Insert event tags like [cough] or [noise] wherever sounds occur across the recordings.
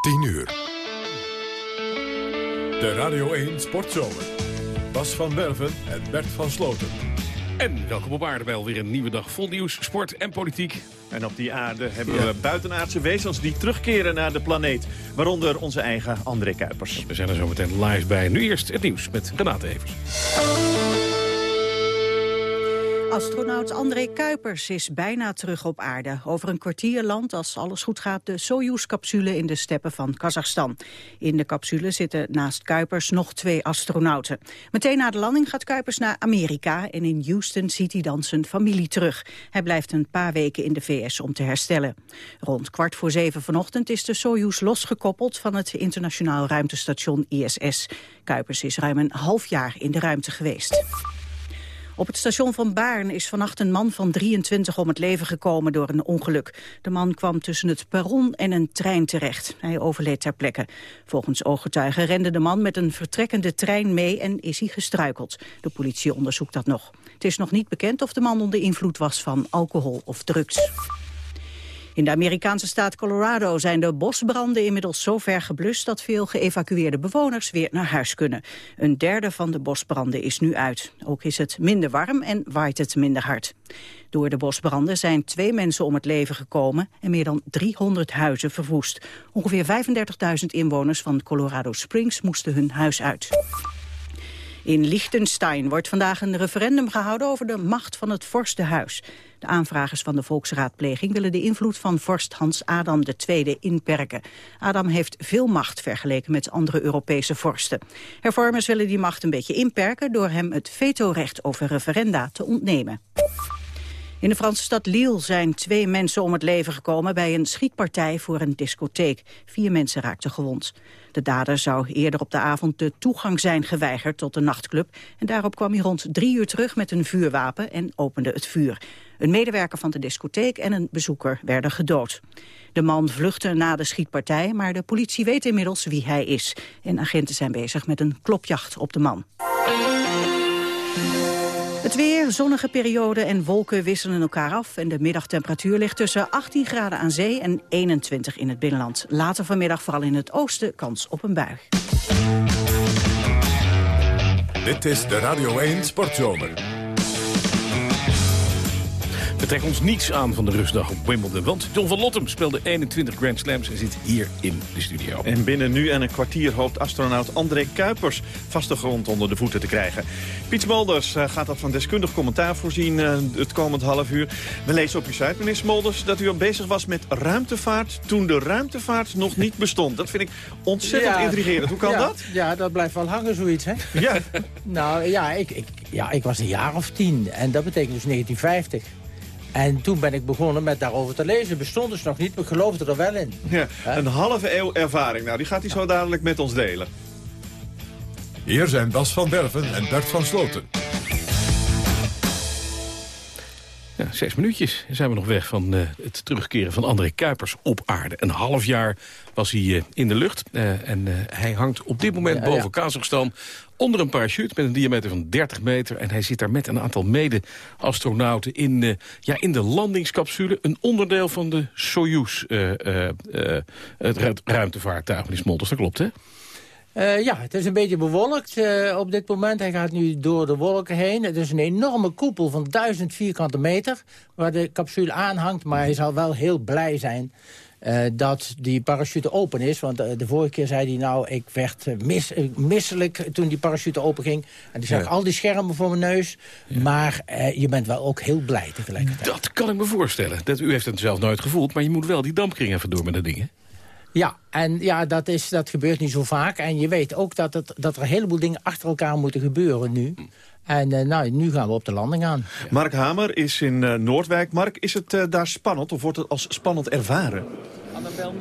10 uur. De Radio 1 Sportzomer. Bas van Werven en Bert van Sloten. En welkom op aarde bij alweer een nieuwe dag vol nieuws, sport en politiek. En op die aarde hebben we buitenaardse wezens die terugkeren naar de planeet. Waaronder onze eigen André Kuipers. We zijn er zo meteen live bij. Nu eerst het nieuws met Renate Evers. Astronaut André Kuipers is bijna terug op aarde. Over een kwartier landt, als alles goed gaat, de Soyuz-capsule in de steppen van Kazachstan. In de capsule zitten naast Kuipers nog twee astronauten. Meteen na de landing gaat Kuipers naar Amerika en in Houston ziet hij dan zijn familie terug. Hij blijft een paar weken in de VS om te herstellen. Rond kwart voor zeven vanochtend is de Soyuz losgekoppeld van het internationaal ruimtestation ISS. Kuipers is ruim een half jaar in de ruimte geweest. Op het station van Baarn is vannacht een man van 23 om het leven gekomen door een ongeluk. De man kwam tussen het perron en een trein terecht. Hij overleed ter plekke. Volgens ooggetuigen rende de man met een vertrekkende trein mee en is hij gestruikeld. De politie onderzoekt dat nog. Het is nog niet bekend of de man onder invloed was van alcohol of drugs. In de Amerikaanse staat Colorado zijn de bosbranden inmiddels zo ver geblust dat veel geëvacueerde bewoners weer naar huis kunnen. Een derde van de bosbranden is nu uit. Ook is het minder warm en waait het minder hard. Door de bosbranden zijn twee mensen om het leven gekomen en meer dan 300 huizen verwoest. Ongeveer 35.000 inwoners van Colorado Springs moesten hun huis uit. In Liechtenstein wordt vandaag een referendum gehouden over de macht van het vorstenhuis. De aanvragers van de volksraadpleging willen de invloed van vorst Hans Adam II inperken. Adam heeft veel macht vergeleken met andere Europese vorsten. Hervormers willen die macht een beetje inperken door hem het vetorecht over referenda te ontnemen. In de Franse stad Lille zijn twee mensen om het leven gekomen bij een schietpartij voor een discotheek. Vier mensen raakten gewond. De dader zou eerder op de avond de toegang zijn geweigerd tot de nachtclub. En daarop kwam hij rond drie uur terug met een vuurwapen en opende het vuur. Een medewerker van de discotheek en een bezoeker werden gedood. De man vluchtte na de schietpartij, maar de politie weet inmiddels wie hij is. En agenten zijn bezig met een klopjacht op de man. Het weer, zonnige periode en wolken wisselen elkaar af... en de middagtemperatuur ligt tussen 18 graden aan zee en 21 in het binnenland. Later vanmiddag vooral in het oosten kans op een bui. Dit is de Radio 1 Sportzomer. We trekken ons niets aan van de rustdag op Wimbledon. Want John van Lottem speelde 21 Grand Slams en zit hier in de studio. En binnen nu en een kwartier hoopt astronaut André Kuipers vaste grond onder de voeten te krijgen. Piet Smolders uh, gaat dat van deskundig commentaar voorzien uh, het komend half uur. We lezen op uw site, meneer Smolders, dat u al bezig was met ruimtevaart toen de ruimtevaart nog niet bestond. Dat vind ik ontzettend ja, intrigerend. Hoe kan ja, dat? Ja, dat blijft wel hangen zoiets, hè? Ja. [laughs] nou ja ik, ik, ja, ik was een jaar of tien en dat betekent dus 1950. En toen ben ik begonnen met daarover te lezen. Bestond dus nog niet, maar ik geloofde er wel in. Ja, een halve eeuw ervaring. Nou, die gaat hij zo dadelijk met ons delen. Hier zijn Bas van Werven en Bert van Sloten. Ja, zes minuutjes zijn we nog weg van uh, het terugkeren van André Kuipers op aarde. Een half jaar was hij uh, in de lucht. Uh, en hij hangt op dit moment ja, boven ja. Kazachstan onder een parachute met een diameter van 30 meter. En hij zit daar met een aantal mede-astronauten in, ja, in de landingscapsule. Een onderdeel van de Soyuz, het ruimtevaartuig, Smolders. Dat klopt, hè? Uh, ja, het is een beetje bewolkt uh, op dit moment. Hij gaat nu door de wolken heen. Het is een enorme koepel van duizend vierkante meter... waar de capsule aanhangt, maar hij zal wel heel blij zijn... Uh, dat die parachute open is. Want de vorige keer zei hij nou, ik werd mis, misselijk toen die parachute open ging. En ik zag ja. al die schermen voor mijn neus. Ja. Maar je bent wel ook heel blij tegelijkertijd. Dat kan ik me voorstellen. Dat, u heeft het zelf nooit gevoeld, maar je moet wel die dampkring even door met dat ding, hè? Ja, en ja, dat, is, dat gebeurt niet zo vaak. En je weet ook dat, het, dat er een heleboel dingen achter elkaar moeten gebeuren nu. En uh, nou, nu gaan we op de landing aan. Mark Hamer is in uh, Noordwijk. Mark, is het uh, daar spannend of wordt het als spannend ervaren?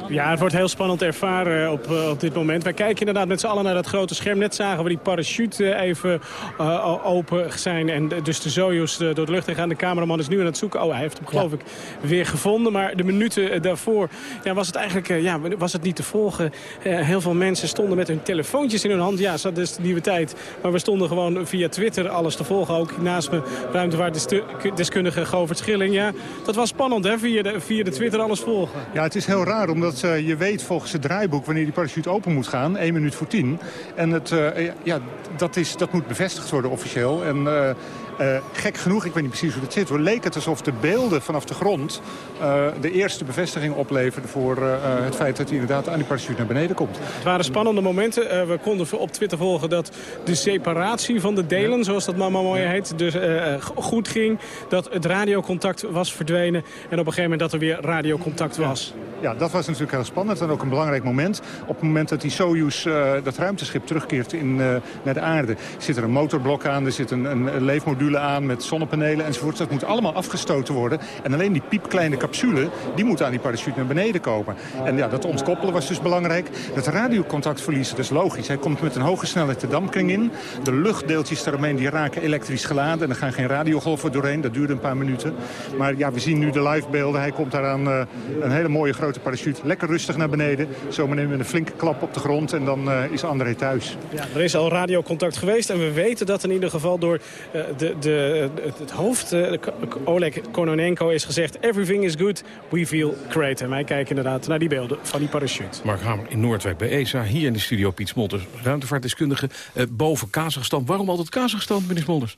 Ja, het wordt heel spannend ervaren op, uh, op dit moment. Wij kijken inderdaad met z'n allen naar dat grote scherm. Net zagen we die parachute even uh, open zijn. En dus de Soyuz door de lucht heen gaan. De cameraman is nu aan het zoeken. Oh, hij heeft hem geloof ja. ik weer gevonden. Maar de minuten daarvoor ja, was het eigenlijk ja, was het niet te volgen. Uh, heel veel mensen stonden met hun telefoontjes in hun hand. Ja, dat is de nieuwe tijd. Maar we stonden gewoon via Twitter alles te volgen. Ook naast me ruimtevaartdeskundige Govert Schilling. Ja, dat was spannend hè, via de, via de Twitter alles volgen. Ja, het is heel raar, omdat uh, je weet volgens het draaiboek... wanneer die parachute open moet gaan, 1 minuut voor 10. En het, uh, ja, dat, is, dat moet bevestigd worden officieel. En uh, uh, gek genoeg, ik weet niet precies hoe dat zit... leek het alsof de beelden vanaf de grond uh, de eerste bevestiging opleverden... voor uh, het feit dat hij inderdaad aan die parachute naar beneden komt. Het waren spannende momenten. we konden op Twitter volgen dat de separatie van de delen, zoals dat maar mooi heet... dus goed ging, dat het radiocontact was verdwenen... en op een gegeven moment dat er weer radiocontact was. Ja, dat was natuurlijk heel spannend en ook een belangrijk moment. Op het moment dat die Soyuz, dat ruimteschip, terugkeert in, naar de aarde... zit er een motorblok aan, er zit een, een leefmodule aan met zonnepanelen enzovoort. Dat moet allemaal afgestoten worden. En alleen die piepkleine capsule, die moet aan die parachute naar beneden komen. En ja, dat ontkoppelen was dus belangrijk. Dat radiocontact verliezen, dat is logisch. Hij komt met een hoge snelheid de dampkring in. De luchtdeeltjes daaromheen die raken elektrisch geladen. En er gaan geen radiogolven doorheen. Dat duurde een paar minuten. Maar ja, we zien nu de livebeelden. Hij komt daar aan uh, een hele mooie grote parachute. Lekker rustig naar beneden. Zometeen nemen we een flinke klap op de grond. En dan uh, is André thuis. Ja, er is al radiocontact geweest. En we weten dat in ieder geval door uh, de, de, het, hoofd, uh, Oleg Kononenko, is gezegd... everything is good, we feel great. En wij kijken inderdaad naar die beelden van die parachute. Mark Hamer in Noordwijk bij ESA. Hier in de studio Piet Smolders, ruimtevaartdeskundige uh, boven Kazachstan. Waarom altijd Kazachstan, meneer Smolders?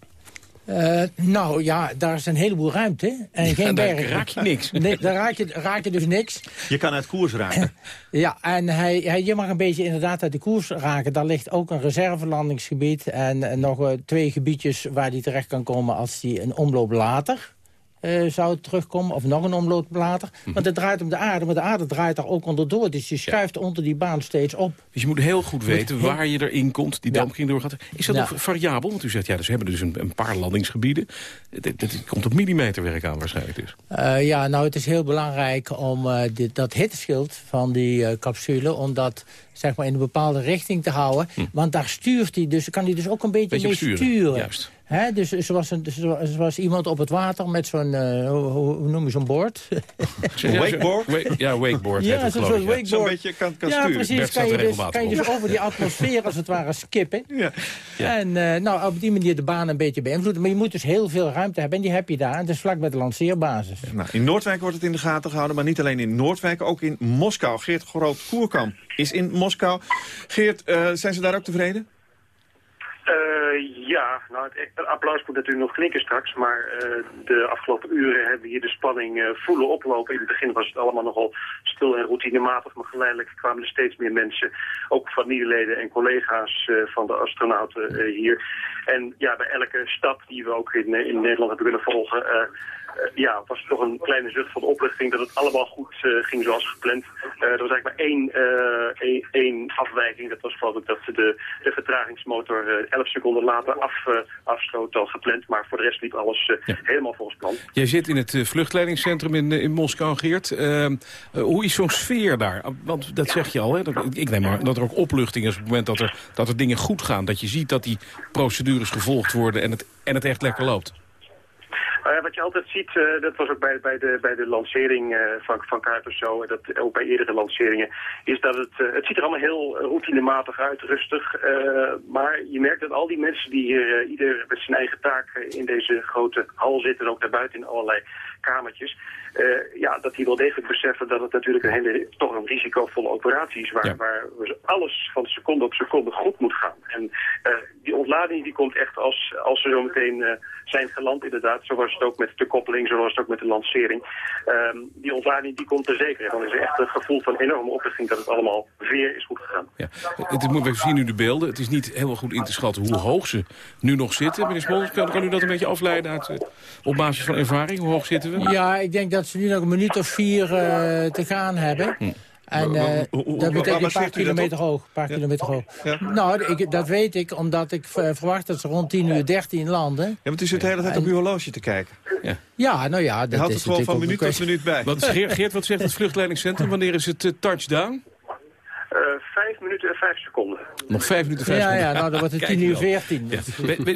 Uh, nou ja, daar is een heleboel ruimte en ja, geen bergen. Daar raak je niks. [laughs] Nee, daar raak je, raak je dus niks. Je kan uit koers raken. [laughs] ja, en hij, hij, je mag een beetje inderdaad uit de koers raken. Daar ligt ook een reservelandingsgebied en, en nog uh, twee gebiedjes waar hij terecht kan komen als hij een omloop later uh, zou terugkomen. Of nog een omloop later. Mhm. Want het draait om de aarde, maar de aarde draait daar ook onderdoor. Dus je schuift onder die baan steeds op. Dus je moet heel goed weten waar je erin komt, die dampkring ja. doorgaat. Is dat ja. ook variabel? Want u zegt, ja, dus we hebben dus een, een paar landingsgebieden. Het komt op millimeterwerk aan waarschijnlijk dus. Uh, ja, nou het is heel belangrijk om uh, dit, dat hitteschild van die capsule... om dat zeg maar, in een bepaalde richting te houden. Hm. Want daar stuurt hij dus, kan hij dus ook een beetje, beetje mee sturen. sturen. Juist. He, dus zoals, een, zoals iemand op het water met zo'n, uh, hoe, hoe, noem je zo'n board? [laughs] wakeboard? ja, wakeboard ja, zo'n zo wakeboard. Zo'n beetje kan, kan ja, sturen. precies. Kan je, dus, kan je dus over die atmosfeer als het ware skippen. Ja. ja. En uh, nou, op die manier de baan een beetje beïnvloeden. Maar je moet dus heel veel ruimte hebben. En die heb je daar. En het is vlak bij de lanceerbasis. Ja, nou, in Noordwijk wordt het in de gaten gehouden. Maar niet alleen in Noordwijk, ook in Moskou. Geert Groot-Koerkamp is in Moskou. Geert, uh, zijn ze daar ook tevreden? Uh, ja, nou het, applaus moet natuurlijk nog knikken straks, maar uh, de afgelopen uren hebben we hier de spanning uh, voelen oplopen. In het begin was het allemaal nogal stil en routinematig, maar geleidelijk kwamen er steeds meer mensen, ook familieleden en collega's van de astronauten hier. En ja, bij elke stap die we ook in, in Nederland hebben kunnen volgen, ja, was toch een kleine zucht van opluchting dat het allemaal goed uh, ging zoals gepland. Uh, er was eigenlijk maar één, één, één, afwijking. Dat was geloof ik dat de, de vertragingsmotor 11 seconden later af, afstoot dan gepland. Maar voor de rest liep alles ja. helemaal volgens plan. Jij zit in het vluchtleidingscentrum in, in Moskou, Geert. Ehm, hoe is zo'n sfeer daar? Want dat zeg je al, hè? Dat, ik neem maar dat er ook opluchting is op het moment dat er, dat er dingen goed gaan. Dat je ziet dat die procedures gevolgd worden en het, en het echt lekker loopt. Uh, wat je altijd ziet, uh, dat was ook bij, bij, de, bij de lancering uh, van, van Kuipers zo, dat ook bij eerdere lanceringen, is dat het, het ziet er allemaal heel routinematig uit, rustig. maar je merkt dat al die mensen die hier ieder met zijn eigen taak in deze grote hal zitten, en ook daarbuiten in allerlei kamertjes, ja, dat die wel degelijk beseffen dat het natuurlijk een hele, toch een risicovolle operatie is, waar, ja. waar alles van seconde op seconde goed moet gaan. En die ontlading die komt echt als, als ze zo meteen zijn geland inderdaad, zo was het ook met de koppeling, zo was het ook met de lancering. Um, die ontlading die komt er zeker. En dan is er echt een gevoel van enorme opluchting dat het allemaal weer is goed gegaan. Ja. Het, we zien nu de beelden. Het is niet helemaal goed in te schatten hoe hoog ze nu nog zitten. Meneer Smolders, kan, kan, u dat een beetje afleiden uit, op basis van ervaring? Hoe hoog zitten we? Ja, ik denk dat ze nu nog een minuut of vier uh, te gaan hebben. Hm. En uh, dat betekent een paar kilometer hoog. paar ja. kilometer hoog. Ja. Nou, ik, dat weet ik, omdat ik verwacht dat ze rond 10 uur 13 landen. Ja, want u zit de hele tijd op uw horloge te kijken. Ja, ja nou ja. Dat Je houdt het gewoon van minuut tot minuut bij. Wat, Geert, wat zegt het vluchtleidingscentrum? Wanneer is het uh, touchdown? Uh, vijf minuten en vijf seconden. Nog vijf minuten, vijf ja, seconden. Ja, nou, dan wordt het tien uur veertien. Ja.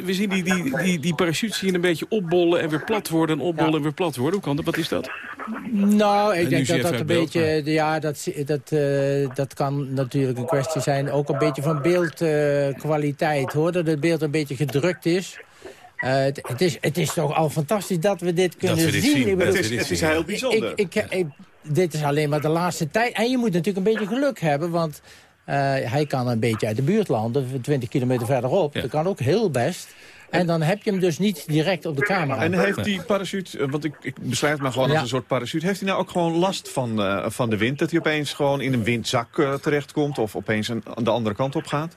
We, zien die, die, die, die parachutes hier een beetje opbollen en weer plat worden en opbollen ja. en weer plat worden. Hoe kan dat? Wat is dat? Nou, ik denk dat dat een beetje, maar... ja, dat, dat, uh, dat kan natuurlijk een kwestie zijn. Ook een beetje van beeldkwaliteit, uh, hoor. Dat het beeld een beetje gedrukt is. Uh, het, het, is, het is toch al fantastisch dat we dit kunnen dat we dit zien. zien. Het, is, het is heel bijzonder. Ik, ik, ik, dit is alleen maar de laatste tijd. En je moet natuurlijk een beetje geluk hebben, want uh, hij kan een beetje uit de buurt landen, 20 kilometer verderop. Dat kan ook heel best. En dan heb je hem dus niet direct op de camera. En heeft die parachute, eh, want ik, ik beschrijf het maar gewoon als een soort parachute... heeft hij nou ook gewoon last van, uh, van de wind? Dat hij opeens gewoon in een windzak uh, terechtkomt... of opeens een, aan de andere kant op gaat?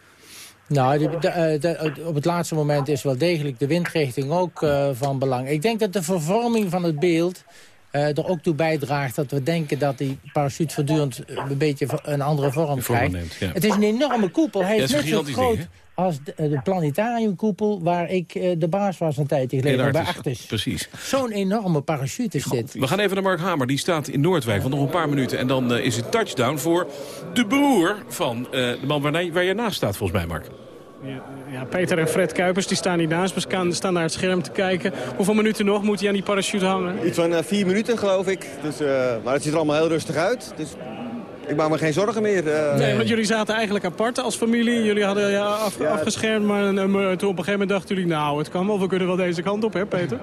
Nou, de, de, de, op het laatste moment is wel degelijk de windrichting ook uh, van belang. Ik denk dat de vervorming van het beeld uh, er ook toe bijdraagt dat we denken dat die parachute voortdurend een beetje een andere vorm krijgt. Neemt, ja. Het is een enorme koepel. Hij is net zo groot ding, als de, de, planetariumkoepel waar ik uh, de baas was een tijdje geleden bij Artis. Precies. Zo'n enorme parachute is dit. We gaan even naar Mark Hamer, die staat in Noordwijk, want nog een paar minuten. En dan uh, is het touchdown voor de broer van de man waar, waar je naast staat, volgens mij, Mark. Ja, Peter en Fred Kuipers die staan hier naast me, staan naar het scherm te kijken. Hoeveel minuten nog moet hij aan die parachute hangen? Iets van uh, vier minuten geloof ik. Dus, uh, maar het ziet er allemaal heel rustig uit. Dus ik maak me geen zorgen meer. Uh... Nee, want jullie zaten eigenlijk apart als familie. Jullie hadden ja, af, ja, afgeschermd, maar toen op een gegeven moment dachten jullie... nou, het kan wel, we kunnen wel deze kant op, hè Peter?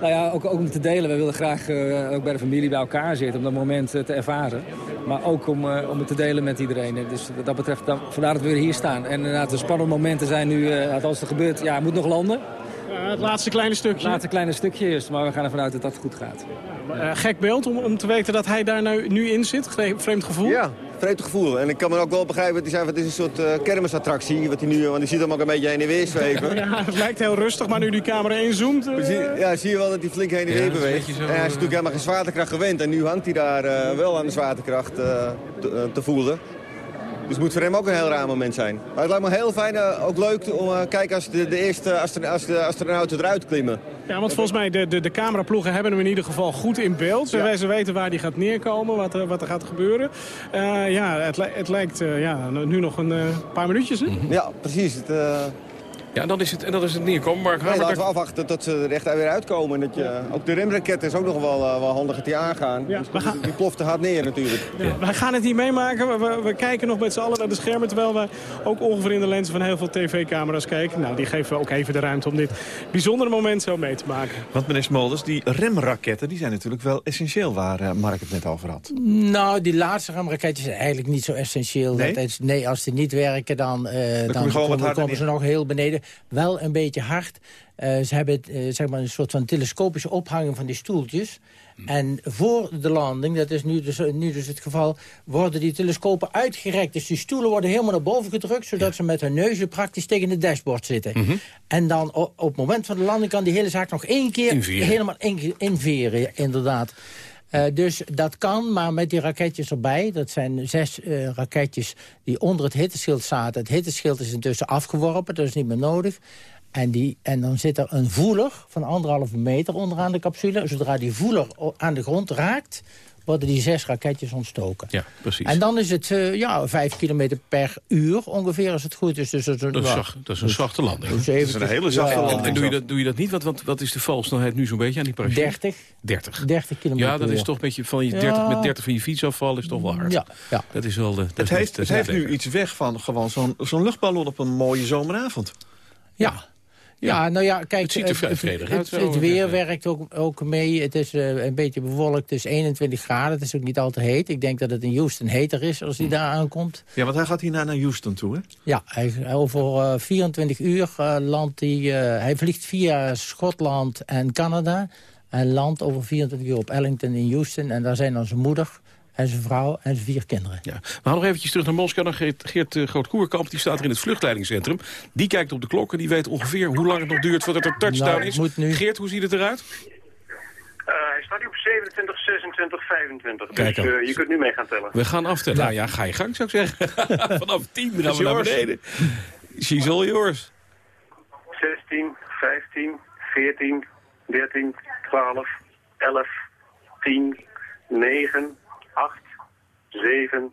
Nou ja, ook, ook om te delen. We wilden graag uh, ook bij de familie bij elkaar zitten om dat moment uh, te ervaren. Maar ook om, uh, om het te delen met iedereen. Dus wat dat betreft, dan, vandaar dat we weer hier staan. En inderdaad, de spannende momenten zijn nu, als het gebeurt, ja, moet nog landen. Het laatste kleine stukje. Het laatste kleine stukje is, maar we gaan ervan uit dat dat goed gaat. Ja, gek beeld om, om te weten dat hij daar nu, nu in zit. Vreemd gevoel. Ja, vreemd gevoel. En ik kan me ook wel begrijpen, dat hij zei, het is een soort uh, kermisattractie. Wat hij nu, want hij ziet hem ook een beetje heen en weer zweven. [laughs] ja, het lijkt heel rustig, maar nu die camera inzoomt... Uh... Ja, zie je wel dat hij flink heen en weer ja, beweegt. Zo, en hij is natuurlijk helemaal geen zwaartekracht gewend. En nu hangt hij daar uh, wel aan de zwaartekracht te, te voelen. Dus het moet voor hem ook een heel raar moment zijn. Maar het lijkt me heel fijn, uh, ook leuk om uh, kijken als de, de eerste astro als de astronauten eruit klimmen. Ja, want volgens mij de, de, de cameraploegen hebben hem in ieder geval goed in beeld. Ze, ja. ze weten waar hij gaat neerkomen, wat er, wat er gaat gebeuren. Uh, ja, het, het lijkt ja, nu nog een paar minuutjes. Hè? Ja, precies. Het, ja, en dan is het, en dan is het neerkomen. Mark nee, laten we afwachten tot ze er echt weer uitkomen. Dat je, ook de remraket is ook nog wel, uh, wel handig dat die aangaan. Ja, dus gaan... Die ploft te hard neer natuurlijk. Ja, ja. Wij gaan het niet meemaken. We, we, we, kijken nog met z'n allen naar de schermen. Terwijl we ook ongeveer in de lenzen van heel veel tv-camera's kijken. Nou, die geven ook even de ruimte om dit bijzondere moment zo mee te maken. Want meneer Smolders, die remraketten die zijn natuurlijk wel essentieel waar uh, Mark het net over had. Nou, die laatste remraketjes zijn eigenlijk niet zo essentieel. Nee, dat is, nee als die niet werken, dan, uh, dan, dan komen, komen ze nog heel beneden. Wel een beetje hard. Uh, ze hebben uh, zeg maar een soort van telescopische ophanging van die stoeltjes. Hmm. En voor de landing, dat is nu dus, nu dus het geval... worden die telescopen uitgerekt. Dus die stoelen worden helemaal naar boven gedrukt... zodat ja. ze met hun neuzen praktisch tegen het dashboard zitten. Mm -hmm. En dan op, op het moment van de landing... kan die hele zaak nog één keer inveren. helemaal in, inveren, inderdaad. Uh, dus dat kan, maar met die raketjes erbij... dat zijn zes uh, raketjes die onder het hitteschild zaten. Het hitteschild is intussen afgeworpen, dat is niet meer nodig. En, die, en dan zit er een voeler van anderhalve meter onderaan de capsule. Zodra die voeler aan de grond raakt worden die zes raketjes ontstoken. Ja, precies. En dan is het uh, ja, vijf kilometer per uur ongeveer als het goed is. Dus dat, is een, dat, is, zacht, dat is een zachte landing. Dus dat is een hele zachte ja, landing. En doe je, dat, doe je dat niet? Want wat, wat is de valsnelheid nu zo'n beetje aan die parachute? 30. 30. 30 kilometer Ja, dat is toch een beetje van je 30, ja. met 30 van je fiets afvallen is toch wel hard. Ja, ja. Dat is wel de, dat het heeft, niet, het heeft nu iets weg van gewoon zo'n zo'n luchtballon op een mooie zomeravond. Ja. Ja, nou ja, kijk, het, ziet er vrij vredig uit. Het, het weer werkt ook, ook mee. Het is uh, een beetje bewolkt. Het is 21 graden. Het is ook niet al te heet. Ik denk dat het in Houston heter is als hij daar aankomt. Ja, want hij gaat hierna naar Houston toe, hè? Ja, hij, over uh, 24 uur uh, landt hij... hij vliegt via Schotland en Canada. En landt over 24 uur op Ellington in Houston. En daar zijn dan zijn moeder en zijn vrouw en zijn vier kinderen. Ja. We gaan nog eventjes terug naar Moskou. Dan Geert, Geert uh, Groot-Koerkamp, die staat er in het vluchtleidingscentrum. Die kijkt op de klok en die weet ongeveer hoe lang het nog duurt voordat er touchdown nou, is. Nu... Geert, hoe ziet het eruit? Uh, hij staat nu op 27, 26, 25. Kijk dus uh, je kunt nu mee gaan tellen. We gaan aftellen. Nou ja, ga je gang zou ik zeggen. [laughs] Vanaf 10 gaan we naar beneden. She's all yours. 16, 15, 14, 13, 12, 11, 10, 9... 8, 7,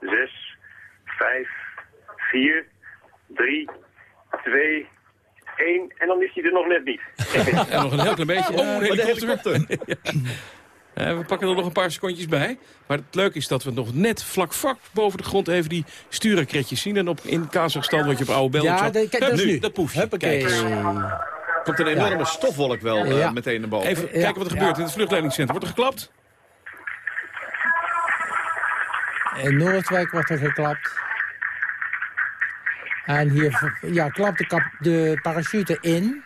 6, 5, 4, 3, 2, 1. En dan is hij er nog net niet. [laughs] en nog een heel klein beetje. Oh, de helikopter. [laughs] ja. we pakken er nog een paar secondjes bij. Maar het leuke is dat we nog net vlak vlak boven de grond even die stuurraketjes zien. En op, in Kazachstan wat je op oude bel Ja, de, kijk, dat is nu. Dat poefje. Huppakee. Kijk komt een enorme ja. stofwolk wel uh, ja. meteen naar boven. Even kijken wat er gebeurt in het vluchtleidingscentrum. Wordt er geklapt? In Noordwijk wordt er geklapt. En hier ja, klapt de, de parachute in.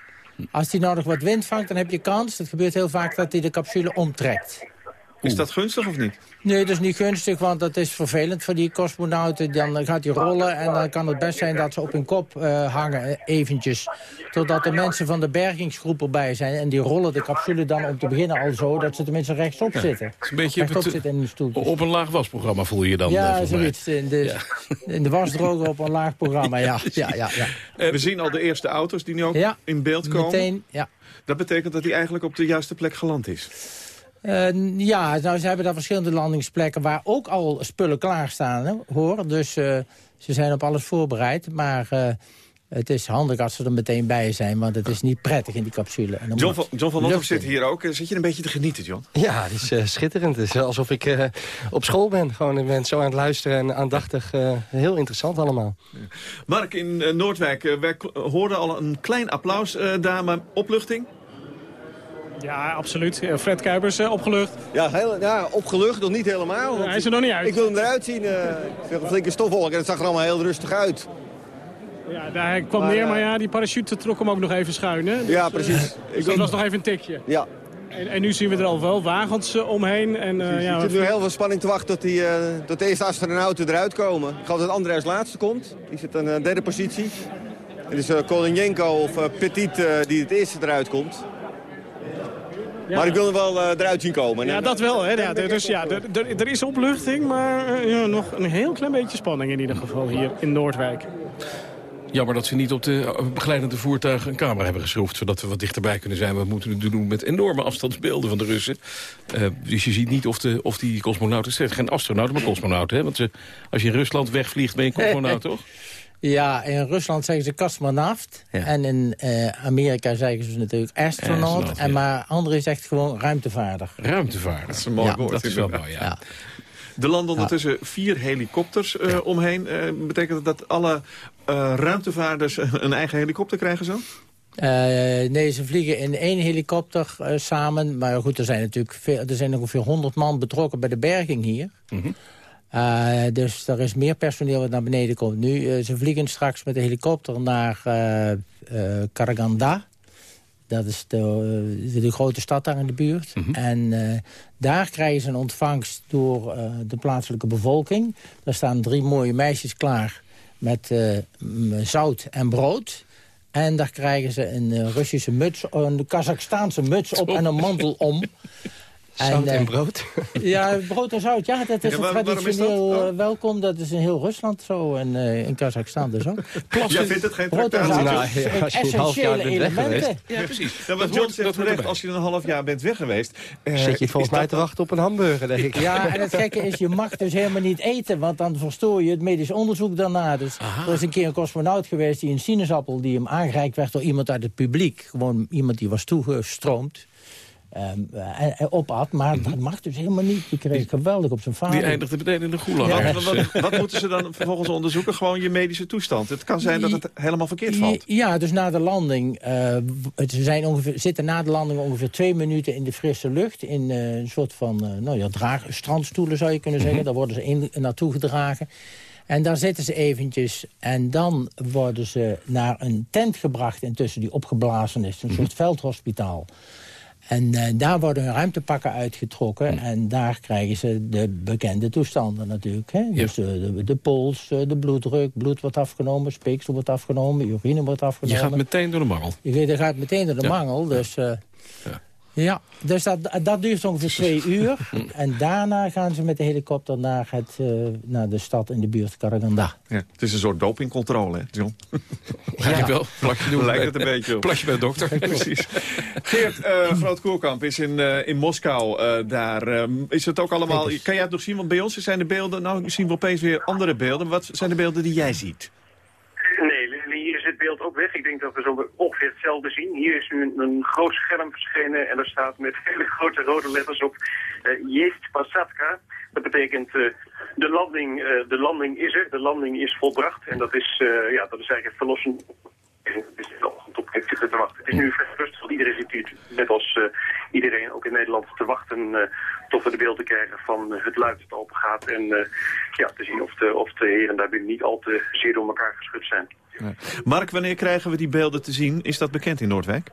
Als die nou nog wat wind vangt, dan heb je kans. Het gebeurt heel vaak dat hij de capsule omtrekt. Is dat gunstig of niet? Nee, dat is niet gunstig, want dat is vervelend voor die cosmonauten. Dan gaat hij rollen en dan kan het best zijn dat ze op hun kop uh, hangen eventjes. Totdat de mensen van de bergingsgroep erbij zijn. En die rollen de capsule dan om te beginnen al zo... dat ze tenminste rechtop zitten. Is een beetje rechtop het, zitten in de Op een laag wasprogramma voel je dan. Ja, zoiets. In de, [laughs] in de wasdroger op een laag programma, ja. [laughs] ja, ja, ja. Uh, we zien al de eerste auto's die nu ook in beeld komen. Meteen, ja. Dat betekent dat hij eigenlijk op de juiste plek geland is. Uh, ja, nou, ze hebben daar verschillende landingsplekken waar ook al spullen klaarstaan, hè, hoor. Dus uh, ze zijn op alles voorbereid. Maar uh, het is handig als ze er meteen bij zijn, want het is niet prettig in die capsule. En John, van, John van Lothoff zit hier ook. Zit je een beetje te genieten, John? Ja, het is schitterend. Het is alsof ik op school ben. Gewoon, ik ben zo aan het luisteren en aandachtig. heel interessant allemaal. Mark, in Noordwijk, wij hoorden al een klein applaus daar, maar opluchting? Ja, absoluut. Fred Kuipers uh, opgelucht. Ja, heel, ja, opgelucht, nog niet helemaal. hij is er nog niet uit. Ik wil hem eruit zien. Uh, een flinke stofwolk en het zag er allemaal heel rustig uit. Ja, daar kwam maar, neer, maar ja, die parachute trok hem ook nog even schuin. Hè? Dus, ja, precies. Dus dat was nog even een tikje. Ja. En, en, nu zien we er al wel wagens uh, omheen. En, uh, ja, zit nu heel veel spanning te wachten tot, die, uh, tot de eerste astronauten eruit komen. Ik geloof dat André als laatste komt. Die zit in een derde positie. Het is Kolinjenko of Petit die het eerste eruit komt. Maar ik wil er wel uh, eruit zien komen. Ja, dat wel. Hè? Ja, dus ja, er is opluchting, maar uh, ja, nog een heel klein beetje spanning in ieder geval hier in Noordwijk. Jammer dat ze niet op de eh, begeleidende voertuigen een camera hebben geschroefd... zodat we wat dichterbij kunnen zijn. We moeten het doen met enorme afstandsbeelden van de Russen. Uh, dus je ziet niet of, de, of die cosmonauten... Het zijn geen astronauten, maar cosmonauten. Hè? Want ze, als je in Rusland wegvliegt, ben je cosmonaut, [laughs] toch? Ja, in Rusland zeggen ze cosmonaut. En in uh, Amerika zeggen ze natuurlijk astronaut. en maar André zegt gewoon ruimtevaarder. Ruimtevaarder. Dat is een mooi woord. Dat is wel mooi, ja. Er landen ondertussen vier helikopters uh, omheen. Uh, betekent dat dat alle ruimtevaarders [laughs] een eigen helikopter krijgen zo? nee, ze vliegen in één helikopter samen. Maar goed, er zijn natuurlijk veel, er zijn ongeveer 100 man betrokken bij de berging hier. Mm uh, dus er is meer personeel wat naar beneden komt. Nu, uh, ze vliegen straks met de helikopter naar uh, Karaganda. Dat is de, de, grote stad daar in de buurt. Mm -hmm. En daar krijgen ze een ontvangst door de plaatselijke bevolking. Daar staan drie mooie meisjes klaar met zout en brood. En daar krijgen ze een Russische muts, een Kazachstaanse muts op en een mantel om. [laughs] Zout en, en brood? [laughs] Ja, brood en zout. Ja, dat is ja, waar, traditioneel dat? Oh. welkom. Dat is in heel Rusland zo en uh, in Kazachstan dus ook. [laughs] Plas, Jij vindt het geen tractatie? Nou, ja, als je een half jaar bent weg geweest. Ja, precies. Ja, wat John zegt terecht, als je een half jaar bent weg geweest... Uh, Zit je volgens mij te wachten op een hamburger, denk ik. Ja, en het gekke is, je mag dus helemaal niet eten... want dan verstoor je het medisch onderzoek daarna. Dus er is een keer een cosmonaut geweest... die een sinaasappel die hem aangereikt werd door iemand uit het publiek... gewoon iemand die was toegestroomd... Um, opat, maar mm -hmm. dat mag dus helemaal niet. Die kreeg geweldig op zijn vader. Die eindigde meteen in de. Ja. Wat, wat, wat, moeten ze dan vervolgens onderzoeken? Gewoon je medische toestand. Het kan zijn dat het helemaal verkeerd valt. Ja, dus na de landing... Uh, ze zijn ongeveer, zitten na de landing ongeveer twee minuten in de frisse lucht. In uh, een soort van uh, nou ja, draag, strandstoelen zou je kunnen zeggen. Mm -hmm. Daar worden ze in, naartoe gedragen. En daar zitten ze eventjes en dan worden ze naar een tent gebracht... intussen die opgeblazen is, een mm -hmm. soort veldhospitaal. En uh, daar worden hun ruimtepakken uitgetrokken. Mm. En daar krijgen ze de bekende toestanden natuurlijk. Hè? Ja. Dus de, de, de, pols, de bloeddruk, bloed wordt afgenomen, speeksel wordt afgenomen, urine wordt afgenomen. Je gaat meteen door de mangel. Je gaat meteen door de ja. mangel, dus... Uh, ja. Ja, dus dat, dat duurt ongeveer twee [laughs] uur. En daarna gaan ze met de helikopter naar, het, uh, naar de stad in de buurt Karaganda. Ja, het is een soort dopingcontrole, hè, John? [laughs] Ja, wel. Plakje doen. Lijkt het een beetje op. Plakje bij de dokter. [laughs] Precies. Geert, uh, Groot Koerkamp is in, uh, in Moskou. Uh, daar is het ook allemaal... Kan jij het nog zien? Want bij ons zijn de beelden... Nou, zien we opeens weer andere beelden. Wat zijn de beelden die jij ziet? het beeld ook weg. Ik denk dat we zo ongeveer hetzelfde zien. Hier is nu een, groot scherm verschenen en er staat met hele grote rode letters op uh, Jest Pasatka. Dat betekent uh, de, landing, uh, de landing is er, de landing is volbracht. En dat is, ja, dat is eigenlijk verlossend. Het is wachten. Het is nu rustig, want iedereen zit hier net als iedereen, ook in Nederland, te wachten tot we de beelden krijgen van het luid dat open gaat. En ja, te zien of de, of de heren daarbinnen niet al te zeer door elkaar geschud zijn. Mark, wanneer krijgen we die beelden te zien? Is dat bekend in Noordwijk?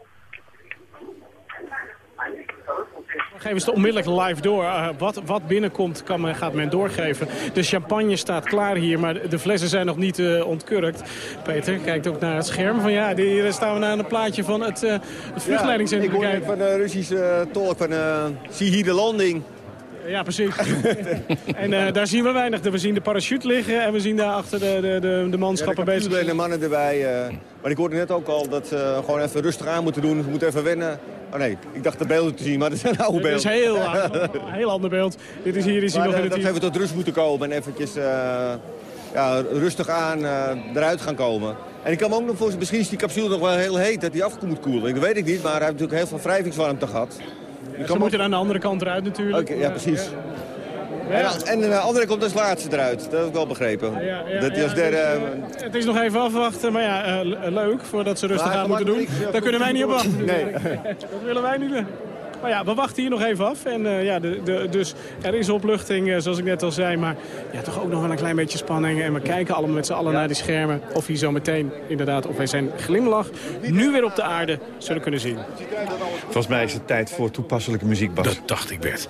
Geven ze onmiddellijk live door. Uh, wat, wat binnenkomt kan men, gaat men doorgeven. De champagne staat klaar hier, maar de flessen zijn nog niet uh, ontkurkt. Peter kijkt ook naar het scherm. Van, ja, hier staan we naar een plaatje van het, uh, het vluchtleidingscentrum. Ja, ik hoor van de Russische tolk van zie hier de landing. Ja, precies. [laughs] en uh, daar zien we weinig. We zien de parachute liggen en we zien daar achter de, de, de, de manschappen ja, bezig de mannen erbij. Uh, maar ik hoorde net ook al dat ze gewoon even rustig aan moeten doen. Ze moeten even wennen. Oh nee, ik dacht de beelden te zien, maar dat zijn oude beelden. Dit is heel, [laughs] een heel ander beeld. Dit is hier is hij nog in het Dat even tot rust moeten komen en eventjes uh, ja, rustig aan eruit gaan komen. En ik kan me ook nog voorstellen, misschien is die capsule nog wel heel heet, dat die af moet koelen. Dat weet ik niet, maar hij heeft natuurlijk heel veel wrijvingswarmte gehad. Ze moeten aan de andere kant eruit natuurlijk. Okay, ja, precies. Ja. En, en de andere komt als laatste eruit. Dat heb ik wel begrepen. Ja, ja, dat derde, het, is, het is nog even afwachten, maar ja, uh, leuk voordat ze rustig aan moeten doen. Daar kunnen wij niet op wachten. Nee. [laughs] dat willen wij niet doen. Maar ja, we wachten hier nog even af. En uh, ja, de, de, dus er is opluchting, uh, zoals ik net al zei. Maar ja, toch ook nog wel een klein beetje spanning. En we kijken allemaal met z'n allen naar die schermen. Of hij zo meteen inderdaad, of wij zijn glimlach nu weer op de aarde zullen kunnen zien. Volgens mij is het tijd voor toepasselijke muziek, Bas. Dat dacht ik, Bert.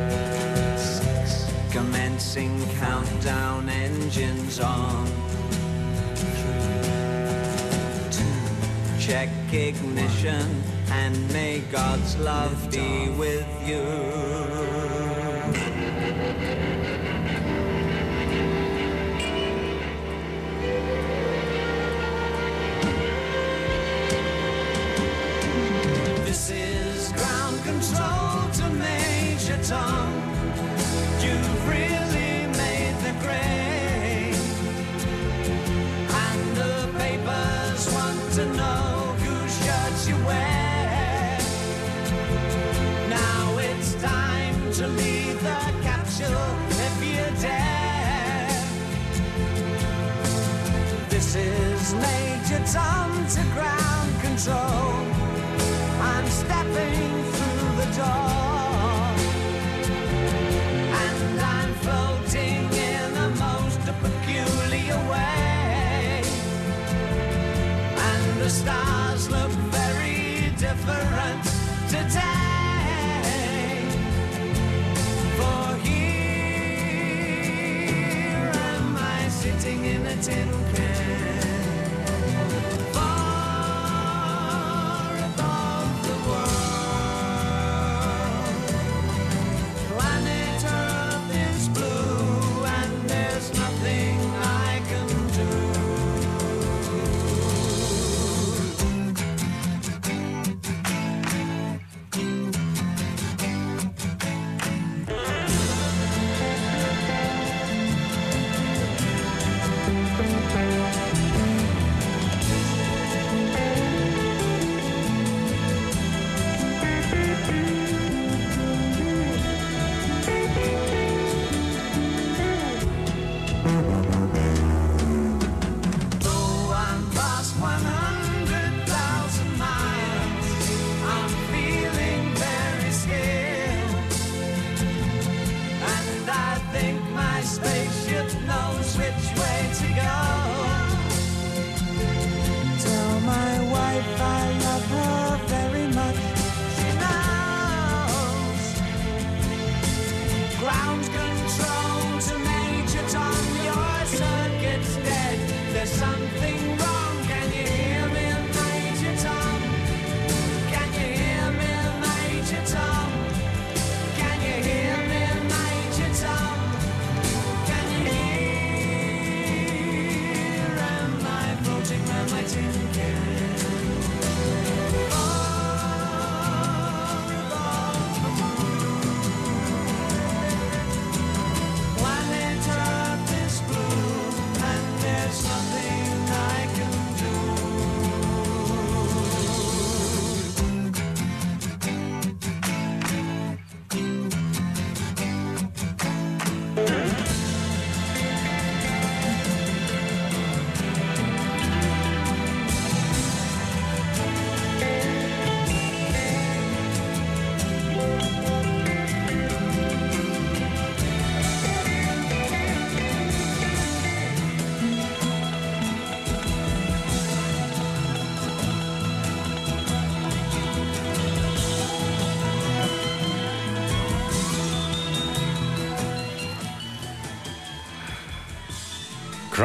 Commencing countdown engines on. Check ignition and may God's love be with you.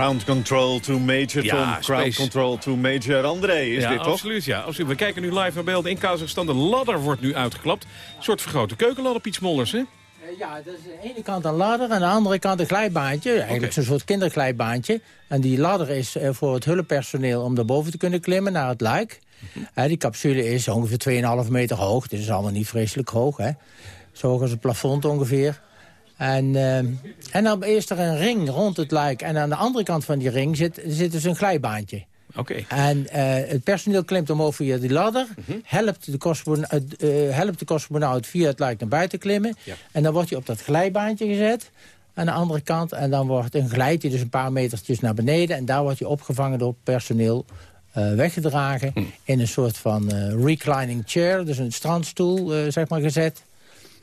Ground control to Major Ja, Tom. Ground space. control to Major André is ja, dit toch? absoluut, ja, absoluut. We kijken nu live naar beelden in Kazachstan. De ladder wordt nu uitgeklapt. Een soort vergrote keukenladder, Piet Smolders, hè? Eh, Ja, dat is aan de ene kant een ladder en aan de andere kant een glijbaantje. Eigenlijk Oké. zo'n soort kinderglijbaantje. En die ladder is eh, voor het hulppersoneel om daarboven te kunnen klimmen naar het luik. Eh, die capsule is ongeveer 2,5 meter hoog. Dit is allemaal niet vreselijk hoog, hè. Zo hoog als het plafond ongeveer. En, eh, en dan is er een ring rond het luik. En aan de andere kant van die ring zit, zit dus een glijbaantje. Oké. En eh, het personeel klimt omhoog via die ladder. helpt, de cosmonaut, eh, helpt de cosmonaut via het luik naar buiten klimmen. Ja. En dan wordt hij op dat glijbaantje gezet. Aan de andere kant. En dan wordt een glijdt hij dus een paar metertjes naar beneden. En daar wordt hij opgevangen door personeel. eh, weggedragen in een soort van eh, reclining chair. Dus een strandstoel, eh, zeg maar, gezet.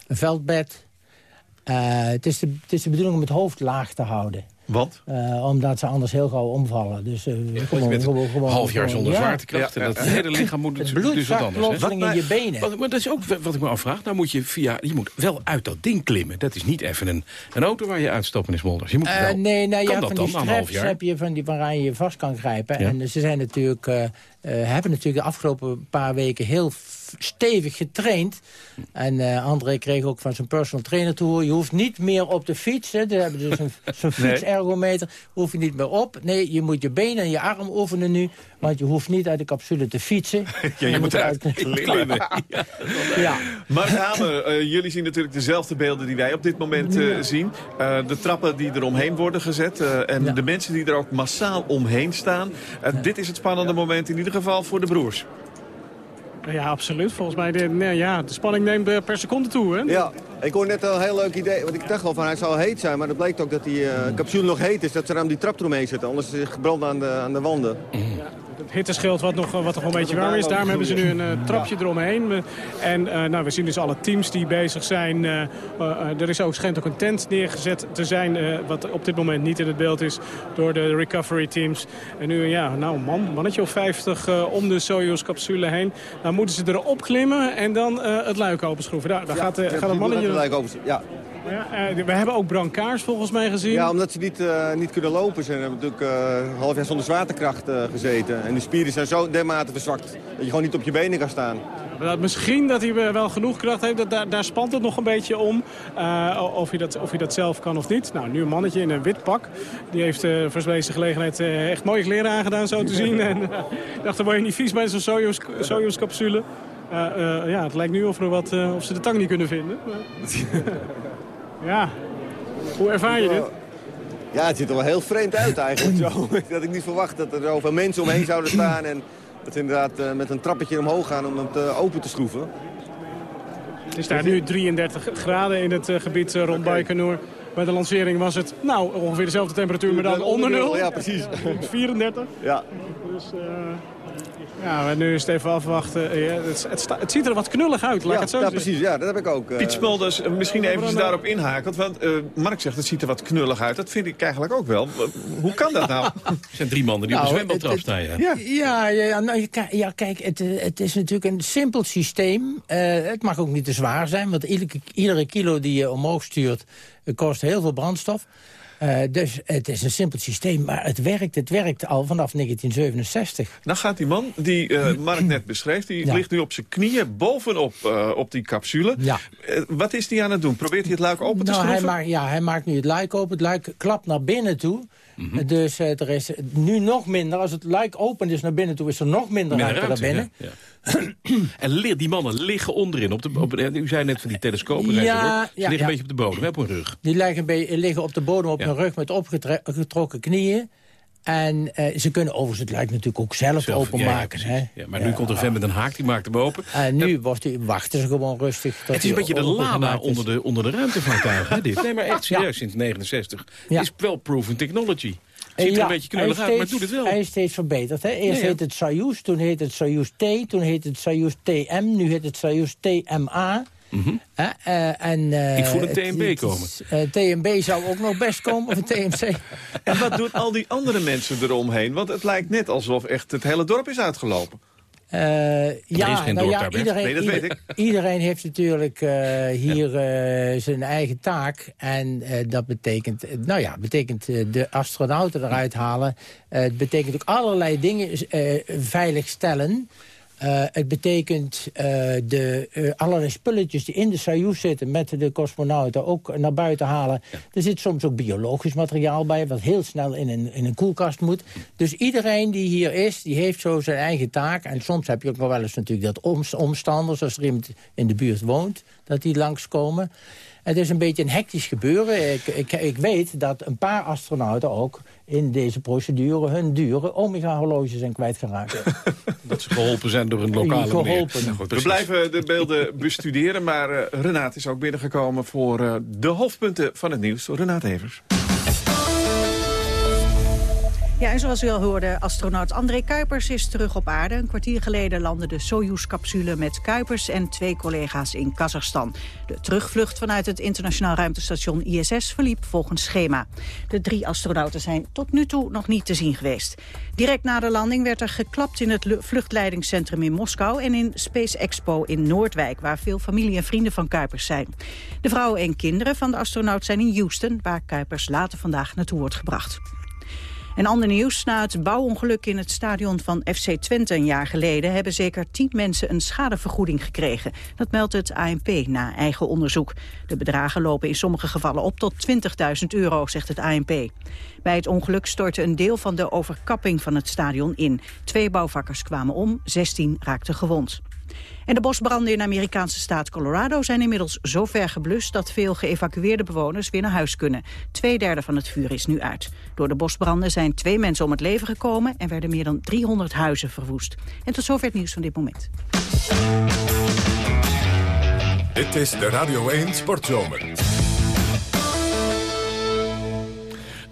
Een veldbed. Eh, het, is de, het is de bedoeling om het hoofd laag te houden. Want? Eh, omdat ze anders heel gauw omvallen. Dus, eh, je gewoon, bent gewoon, gewoon, een half jaar gewoon- zonder ja. zwaartekracht. Ja, en dat ja. hele lichaam moet [laughs] Het dus bloed dus wat anders. plotseling in Wat- je benen. Wat, maar dat is ook wat ik me afvraag. Nou moet je via, je moet wel uit dat ding klimmen. Dat is niet even een, een auto waar je uitstapt, meneer Smolders. Je moet Eh, wel. nee, nou, je kan hebt dat van die dan na een half jaar? heb je van die, waaraan je vast kan grijpen. Ja. En ze zijn natuurlijk, hebben natuurlijk de afgelopen paar weken heel stevig getraind. En eh, André kreeg ook van zijn personal trainer te horen... je hoeft niet meer op de fiets. Hè. Ze hebben dus een, [laughs] zo'n fietsergometer. hoef je niet meer op. Nee, je moet je benen en je arm oefenen nu. Want je hoeft niet uit de capsule te fietsen. [laughs] Ja, je moet eruit [laughs] klimmen. Ja. Mark Hamer, eh, jullie zien natuurlijk dezelfde beelden die wij op dit moment eh, zien. De trappen die er omheen worden gezet. en Ja. de mensen die er ook massaal omheen staan. Dit is het spannende moment in ieder geval voor de broers. Ja, absoluut. Volgens mij, de, nee, ja, de spanning neemt eh, per seconde toe, hè? Ja, ik hoor net een heel leuk idee. Want ik dacht al van hij zou heet zijn. Maar het bleek ook dat die eh, capsule nog heet is. Dat ze er aan die trap eromheen zetten. Anders is het gebrand aan de, aan de wanden. Het hitteschild wat nog, wat nog een beetje warm is. Daarom hebben ze nu een eh, trapje eromheen. En eh, nou, we zien dus alle teams die bezig zijn. Eh, eh, eh, er is ook, schijnt ook een tent neergezet te zijn. eh, wat op dit moment niet in het beeld is. Door de recovery teams. En nu ja, nou, een man, mannetje of 50 eh, om de Soyuz-capsule heen. Dan moeten ze erop klimmen en dan eh, het luik openschroeven. Daar, daar gaat, eh, gaat het mannetje... Ja. Ja, eh, we hebben ook brancards volgens mij gezien. ja, omdat ze niet, eh, niet kunnen lopen. Ze hebben natuurlijk eh, een half jaar zonder zwaartekracht gezeten. En de spieren zijn zo dermate verzwakt. Dat je gewoon niet op je benen kan staan. Dat misschien dat hij wel genoeg kracht heeft, dat, daar, daar spant het nog een beetje om. of, hij dat, of hij dat zelf kan of niet. Nou, nu een mannetje in een wit pak. Die heeft eh voor deze gelegenheid echt mooie kleren aangedaan, zo te [laughs] zien. en ik dacht, dan word je niet vies bij zo'n Soyuz- [laughs] Soyuz-capsule. Eh, eh, ja, het lijkt nu of, er wat, eh, of ze de tang niet kunnen vinden. [laughs] ja, hoe ervaar je dit? Ja, het ziet er wel heel vreemd uit eigenlijk. Zo. [laughs] dat ik niet verwacht dat er zoveel mensen omheen zouden staan. En dat ze inderdaad met een trappetje omhoog gaan om het eh, open te schroeven. Het is daar nu 33 graden in het gebied rond Baikonur. Bij de lancering was het nou, ongeveer dezelfde temperatuur, maar dan onder nul. Ja, precies. [laughs] 34. Ja. Dus ja, maar nu is het even afwachten. Ja, het, het, ziet er wat knullig uit, laat ik Ja, het zo ja, zeggen. precies. Ja, dat heb ik ook. eh. Piet Smulders, eh, misschien eventjes daarop inhakend. Want eh, Mark zegt, het ziet er wat knullig uit. Dat vind ik eigenlijk ook wel. Hoe kan dat nou? [laughs] Er zijn drie mannen die op Nou, een zwembadtrap het- staan. Ja. Ja. Ja, ja, nou, ja kijk, het, het is natuurlijk een simpel systeem. Eh, het mag ook niet te zwaar zijn, want iedere, iedere kilo die je omhoog stuurt... kost heel veel brandstof. Eh, dus het is een simpel systeem, maar het werkt, het werkt al vanaf 1967. Nou gaat die man, die eh, Mark net beschreef... die Ja. ligt nu op zijn knieën bovenop eh, op die capsule. Ja. Wat is hij aan het doen? Probeert hij het luik open te Nou, hij schroeven? maakt, ja, hij maakt nu het luik open. Het luik klapt naar binnen toe. Mhm. Dus er is nu nog minder. Als het luik open is naar binnen toe, is er nog minder, Minder ruimte, naar binnen. ja. [clears throat] en li- die mannen liggen onderin. Op de, op, u zei net van die telescopen. Ja, Ze ja, liggen een beetje op de bodem, hè, op hun rug. Die liggen, bij, liggen op de bodem op hun rug met opgetrokken knieën. En eh, ze kunnen overigens het luik natuurlijk ook zelf, Zelf, openmaken. ja, ja, hè? Ja, maar nu komt er een vent met een haak, die maakt hem open. En nu wordt die, wachten ze gewoon rustig. tot Het is een beetje de lana onder de, onder de ruimtevaartuigen, dit. [laughs] Nee, maar echt serieus, sinds 69. Ja. is wel proven technology. Ziet Eh, er ja, een beetje knullig uit, maar doet het wel. Hij is steeds verbeterd. Hè? Eerst Ja, heet het Soyuz, toen heet het Soyuz T, toen heet het Soyuz TM, nu heet het Soyuz TMA. Hè, eh, en, eh, Ik voel een TMB komen. eh, TMB zou ook nog best komen, of een TMC. [laughs] En wat doen al die andere mensen eromheen? Want het lijkt net alsof echt het hele dorp is uitgelopen. Eh, ja, nou ja, iedereen, Nee, dat ieder- weet ik. iedereen heeft natuurlijk eh, hier eh, zijn eigen taak. En eh, dat betekent, nou ja, betekent de astronauten eruit halen. Eh, het betekent ook allerlei dingen eh, veilig stellen. Eh, het betekent eh, de, eh, allerlei spulletjes die in de Soyuz zitten... met de cosmonauten ook naar buiten halen. Er zit soms ook biologisch materiaal bij... wat heel snel in een, in een koelkast moet. Dus iedereen die hier is, die heeft zo zijn eigen taak. En soms heb je ook nog wel eens natuurlijk dat oms- omstanders... als er iemand in de buurt woont, dat die langskomen. Het is een beetje een hectisch gebeuren. Ik, ik, ik weet dat een paar astronauten ook in deze procedure... hun dure omega-horloges zijn kwijtgeraakt. [laughs] Dat ze geholpen zijn door een lokale Geholpen. Nou goed, We blijven de beelden [laughs] bestuderen, maar eh Renate is ook binnengekomen voor eh, de hoofdpunten van het nieuws. Renate Evers. Ja, en zoals u al hoorde, astronaut André Kuipers is terug op aarde. Een kwartier geleden landde de Soyuz-capsule met Kuipers en twee collega's in Kazachstan. De terugvlucht vanuit het internationaal ruimtestation ISS verliep volgens schema. De drie astronauten zijn tot nu toe nog niet te zien geweest. Direct na de landing werd er geklapt in het lu- vluchtleidingscentrum in Moskou... en in Space Expo in Noordwijk, waar veel familie en vrienden van Kuipers zijn. De vrouwen en kinderen van de astronaut zijn in Houston... waar Kuipers later vandaag naartoe wordt gebracht. En ander nieuws. Na het bouwongeluk in het stadion van FC Twente een jaar geleden... hebben zeker tien mensen een schadevergoeding gekregen. Dat meldt het ANP na eigen onderzoek. De bedragen lopen in sommige gevallen op tot 20.000 euro, zegt het ANP. Bij het ongeluk stortte een deel van de overkapping van het stadion in. Twee bouwvakkers kwamen om, 16 raakten gewond. En de bosbranden in de Amerikaanse staat Colorado zijn inmiddels zo ver geblust dat veel geëvacueerde bewoners weer naar huis kunnen. Tweederde van het vuur is nu uit. Door de bosbranden zijn twee mensen om het leven gekomen en werden meer dan 300 huizen verwoest. En tot zover het nieuws van dit moment. Dit is de Radio 1 Sportzomer.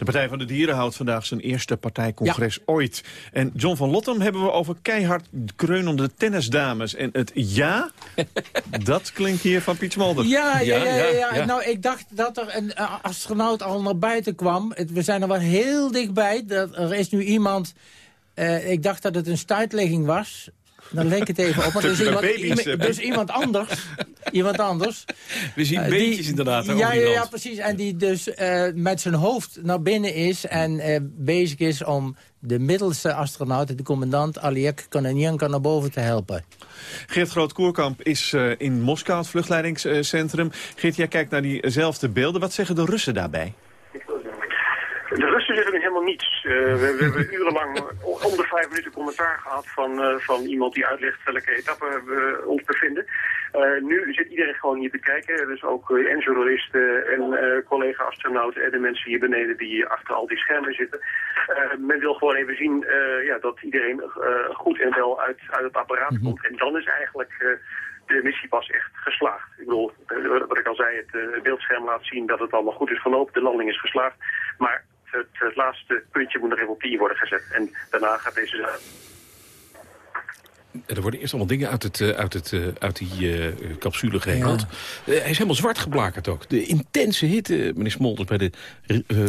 De Partij van de Dieren houdt vandaag zijn eerste partijcongres ooit. En John van Lottem hebben we over keihard kreunende tennisdames. En het ja, [laughs] dat klinkt hier van Piet Smolder. Ja, ja, ja, ja. Nou, ik dacht dat er een eh, astronaut al naar buiten kwam. Het- we zijn er wel heel dichtbij. Dat, er is nu iemand... eh, ik dacht dat het een stuitlegging was. Dan leek het even op. Maar dus, iemand, baby's, dus iemand anders. iemand anders. We zien Eh, beetjes inderdaad Ja, ja, ja, precies. En die dus eh, met zijn hoofd naar binnen is... en eh, bezig is om de middelste astronaut, de commandant Aliek Kononenko, naar boven te helpen. Geert Groot-Koerkamp is eh, in Moskou, het vluchtleidingscentrum. Geert, jij kijkt naar diezelfde beelden. Wat zeggen de Russen daarbij? Nu helemaal niets. Eh, we, we hebben urenlang om de vijf minuten commentaar gehad van, eh, van iemand die uitlegt welke etappe we ons bevinden. Eh, nu zit iedereen gewoon hier te kijken. Dus ook en journalisten en collega-astronauten en de mensen hier beneden die achter al die schermen zitten. Men wil gewoon even zien ja, dat iedereen goed en wel uit, uit het apparaat komt. En dan is eigenlijk... de missie pas echt geslaagd. Ik bedoel, wat ik al zei, het beeldscherm laat zien dat het allemaal goed is verlopen. De landing is geslaagd. Maar het, het laatste puntje moet nog even op die worden gezet. En daarna gaat deze zaak. Er worden eerst allemaal dingen uit, het, eh, uit, het, eh, uit die eh, capsule gehaald. Eh, hij is helemaal zwart geblakerd ook. De intense hitte, meneer Smolders, bij de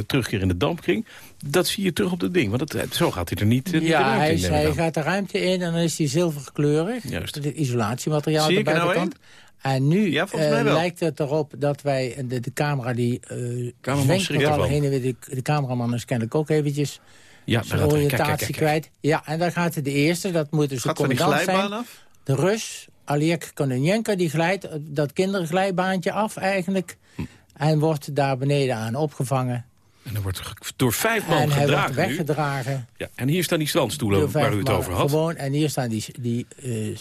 terugkeer in de dampkring... dat zie je terug op dat ding. Want het, het- zo gaat hij er niet, niet de Ja, ruimte hij, in, gaat de ruimte in en dan is hij zilverkleurig. Juist. Het isolatiemateriaal Zie aan de er nou buitenkant. En nu mij eh, lijkt het erop dat wij de, de camera die uh, ervan. heen en weer. De, de cameraman is kennelijk ook eventjes Ja, zijn oriëntatie Kijk, kijk, kijk, kijk. kwijt. Ja, en dan gaat de eerste, dat moet dus Gaat de commandant glijbaan zijn. af? De Rus, Aliek Kononenko, die glijdt eh, dat kinderglijbaantje af eigenlijk. Hm. En wordt daar beneden aan opgevangen. En dan wordt door vijf man en hij wordt gedragen nu. weggedragen. Ja, en hier staan die strandstoelen waar u het over had. Gewoon, en hier staan die, die eh,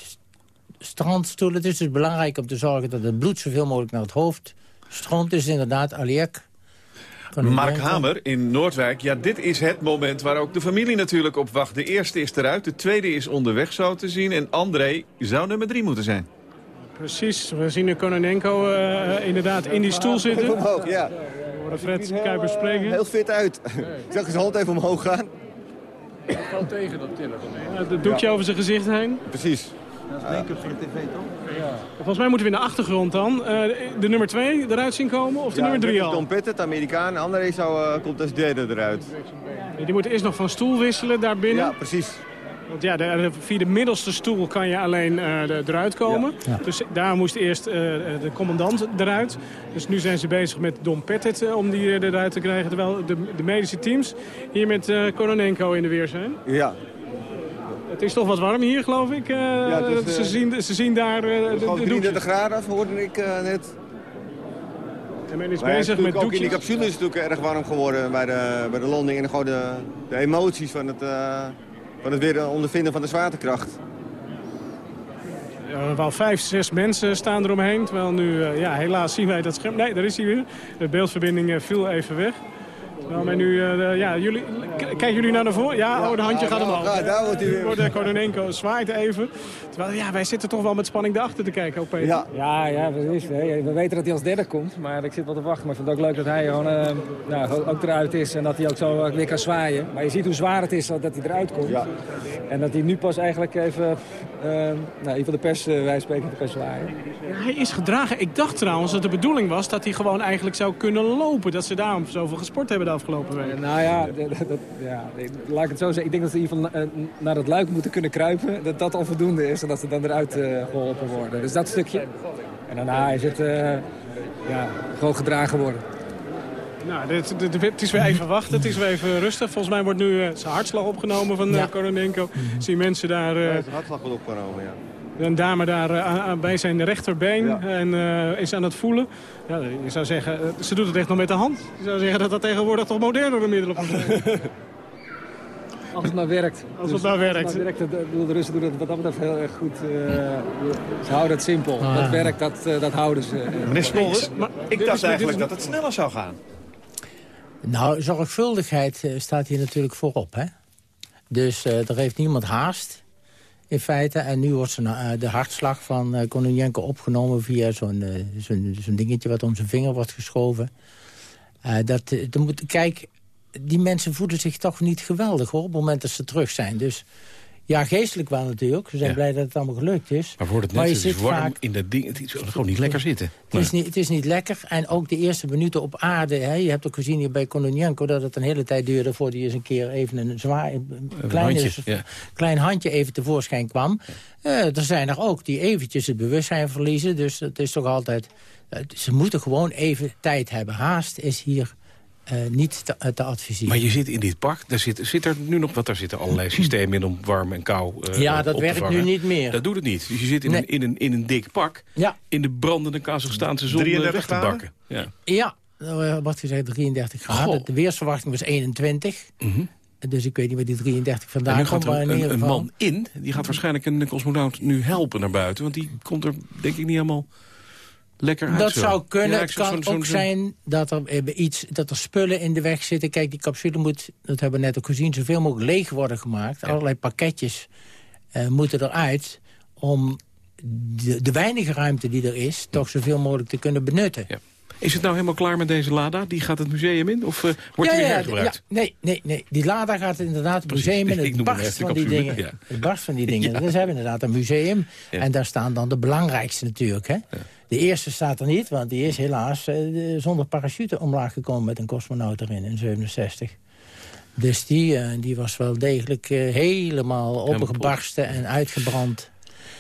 strandstoelen. Het is dus belangrijk om te zorgen dat het bloed zoveel mogelijk naar het hoofd stroomt. Dus inderdaad, Aliek. Mark Hamer in Noordwijk. Ja, dit is het moment waar ook de familie natuurlijk op wacht. De eerste is eruit, de tweede is onderweg zo te zien. En André zou nummer drie moeten zijn. Precies, we zien nu Kononenko eh, inderdaad in die stoel zitten. Omhoog, ja. We horen Fred Kuipers spreken. Heel fit uit. Ik zag zijn hand even omhoog gaan. Gewoon tegen dat tillen. Het doekje over zijn gezicht heen. Precies. Dat is make-up voor de tv, toch? Volgens mij moeten we in de achtergrond dan eh, de nummer 2 eruit zien komen of de Ja, nummer 3 dit is al. Don Pettit, Amerikaan. André zou, eh, komt als derde eruit. Die moeten eerst nog van stoel wisselen daar binnen. Ja, precies. Want ja, de, de- via de middelste stoel kan je alleen eh, de- eruit komen. Ja. Dus daar moest eerst eh, de commandant eruit. Dus nu zijn ze bezig met Don Pettit eh, om die eh, eruit te krijgen. Terwijl de, de medische teams hier met eh Kononenko in de weer zijn. Ja, Het is toch wat warm hier, geloof ik. Eh, ze, eh, zien, ze zien daar eh, de, gewoon de 33 doekjes. graden hoorde ik net. En men is Maar bezig met ook in die doekjes. capsule is het natuurlijk erg warm geworden bij de, bij de landing. En gewoon de, de emoties van het, van het weer ondervinden van de zwaartekracht. Ja, wel vijf, zes mensen staan eromheen. Terwijl nu, ja, helaas zien wij dat scherm. Nee, daar is hij weer. De beeldverbinding viel even weg. Terwijl wij nu, eh, ja, jullie, kijken jullie naar naar voren? Ja, oh, de handje ja, gaat nou, omhoog. ja, daar wordt hij weer. Wordt, eh, Kononenko zwaait even. Terwijl, ja, wij zitten toch wel met spanning erachter te kijken, ook Peter. Ja, Ja, ja, precies. hè. We weten dat hij als derde komt, maar ik zit wel te wachten. Maar ik vind het ook leuk dat hij gewoon eh, nou, ook eruit is en dat hij ook zo weer kan zwaaien. Maar je ziet hoe zwaar het is dat hij eruit komt. Ja. En dat hij nu pas eigenlijk even, eh, nou, even de pers uh, wij spreken kan zwaaien. Ja, Hij is gedragen. Ik dacht trouwens dat de bedoeling was dat hij gewoon eigenlijk zou kunnen lopen. Dat ze daarom zoveel gesport hebben de afgelopen weken. Nou ja, dat, dat- ja, laat ik het zo zeggen. Ik denk dat ze in ieder geval eh, naar het luik moeten kunnen kruipen. Dat dat al voldoende is en dat ze dan eruit eh, geholpen worden. Dus dat stukje. En daarna is het eh, ja, gewoon gedragen worden. Nou, dit, dit- dit- het is weer even wachten. Het is weer even rustig. Volgens mij wordt nu eh, zijn hartslag opgenomen van eh Ja. Kononenko. Zie mensen daar... eh, Hij is hartslag wel opgenomen, ja. Een dame daar eh, bij zijn rechterbeen Ja. en eh, is aan het voelen. Ja, je zou zeggen, eh, ze doet het echt nog met de hand. Je zou zeggen dat dat tegenwoordig toch modernere middelen. [laughs] Als het maar werkt. Als het maar werkt. Als het maar werkt dat- ik bedoel, de Russen doen het wat dat betreft heel erg goed. eh, ze houden het simpel. Ah. Dat werkt, dat, eh, dat houden ze. Meneer ik dacht eigenlijk dat het sneller zou gaan. Nou, zorgvuldigheid eh, staat hier natuurlijk voorop. Hè? Dus eh, er heeft niemand haast, in feite. En nu wordt zijn, eh, de hartslag van eh Kononenko opgenomen... via zo'n eh, zo'n zo'n dingetje wat om zijn vinger wordt geschoven. Dat, moet, kijk, die mensen voelen zich toch niet geweldig hoor, op het moment dat ze terug zijn. Dus ja, geestelijk wel natuurlijk. Ze zijn Ja. blij dat het allemaal gelukt is. Maar wordt het net zit warm vaak- in dat ding. Het is gewoon niet lekker zitten. Het is, niet, het is niet lekker. En ook de eerste minuten op aarde. Hè, je hebt ook gezien hier bij Kononenko dat het een hele tijd duurde... voordat hij eens een keer even een zwaar, een kleine, handje, ja. klein handje even tevoorschijn kwam. Eh, er zijn er ook die eventjes het bewustzijn verliezen. Dus het is toch altijd... ze moeten gewoon even tijd hebben. Haast is hier eh, niet te, te adviseren. Maar je zit in dit pak, daar zit, zit er nu nog, wat daar zitten allerlei [clears throat] systemen in om warm en kou eh, Ja, dat op te werkt nu niet meer. Dat doet het niet. Dus je zit in, Nee. een, in, een, in een dik pak, Ja, in de brandende Kazachstaanse zon eh, 33 weg te graden? bakken. Ja. ja er wordt gezegd 33 graden. Goh. De weersverwachting was 21. Mhm. Dus ik weet niet waar die 33 En vandaan nu komt. gaat er maar in een, een man in, die gaat waarschijnlijk een cosmonaut nu helpen naar buiten. Want die komt er denk ik niet helemaal lekker uit. Dat zo. zou kunnen. Ja, het kan ook zijn dat er, iets, dat er spullen in de weg zitten. Kijk, die capsule moet, dat hebben we net ook gezien... zoveel mogelijk leeg worden gemaakt. Allerlei pakketjes eh, moeten eruit... om de, de weinige ruimte die er is... toch zoveel mogelijk te kunnen benutten. Ja. Is het nou helemaal klaar met deze Lada? Die gaat het museum in? Of eh, wordt die weer hergebruikt? ja, nee, nee, nee. Die Lada gaat inderdaad het museum in. [laughs] Ik Het barst van die dingen. ja. Het barst van die dingen. [laughs] Ja. Dus hebben inderdaad een museum. Ja. En daar staan dan de belangrijkste natuurlijk. Hè. De eerste staat er niet, want die is helaas eh, de- zonder parachute omlaag gekomen... met een cosmonaut erin in 67. Dus die, eh, die was wel degelijk eh, helemaal opengebarsten en uitgebrand.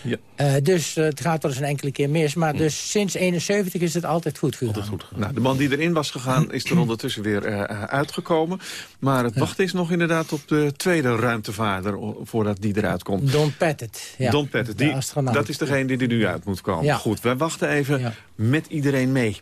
Ja. Eh, dus eh, het gaat wel eens een enkele keer mis. Maar dus sinds 71 is het altijd goed gegaan. Altijd goed. Nou, de man die erin was gegaan is er ondertussen weer eh, uitgekomen. Maar het wachten is nog inderdaad op de tweede ruimtevaarder... voordat die eruit komt. Don Pettit. Ja, Don Pettit, die, astronaut. dat is degene die er nu uit moet komen. Ja. Goed, wij wachten even Ja. met iedereen mee.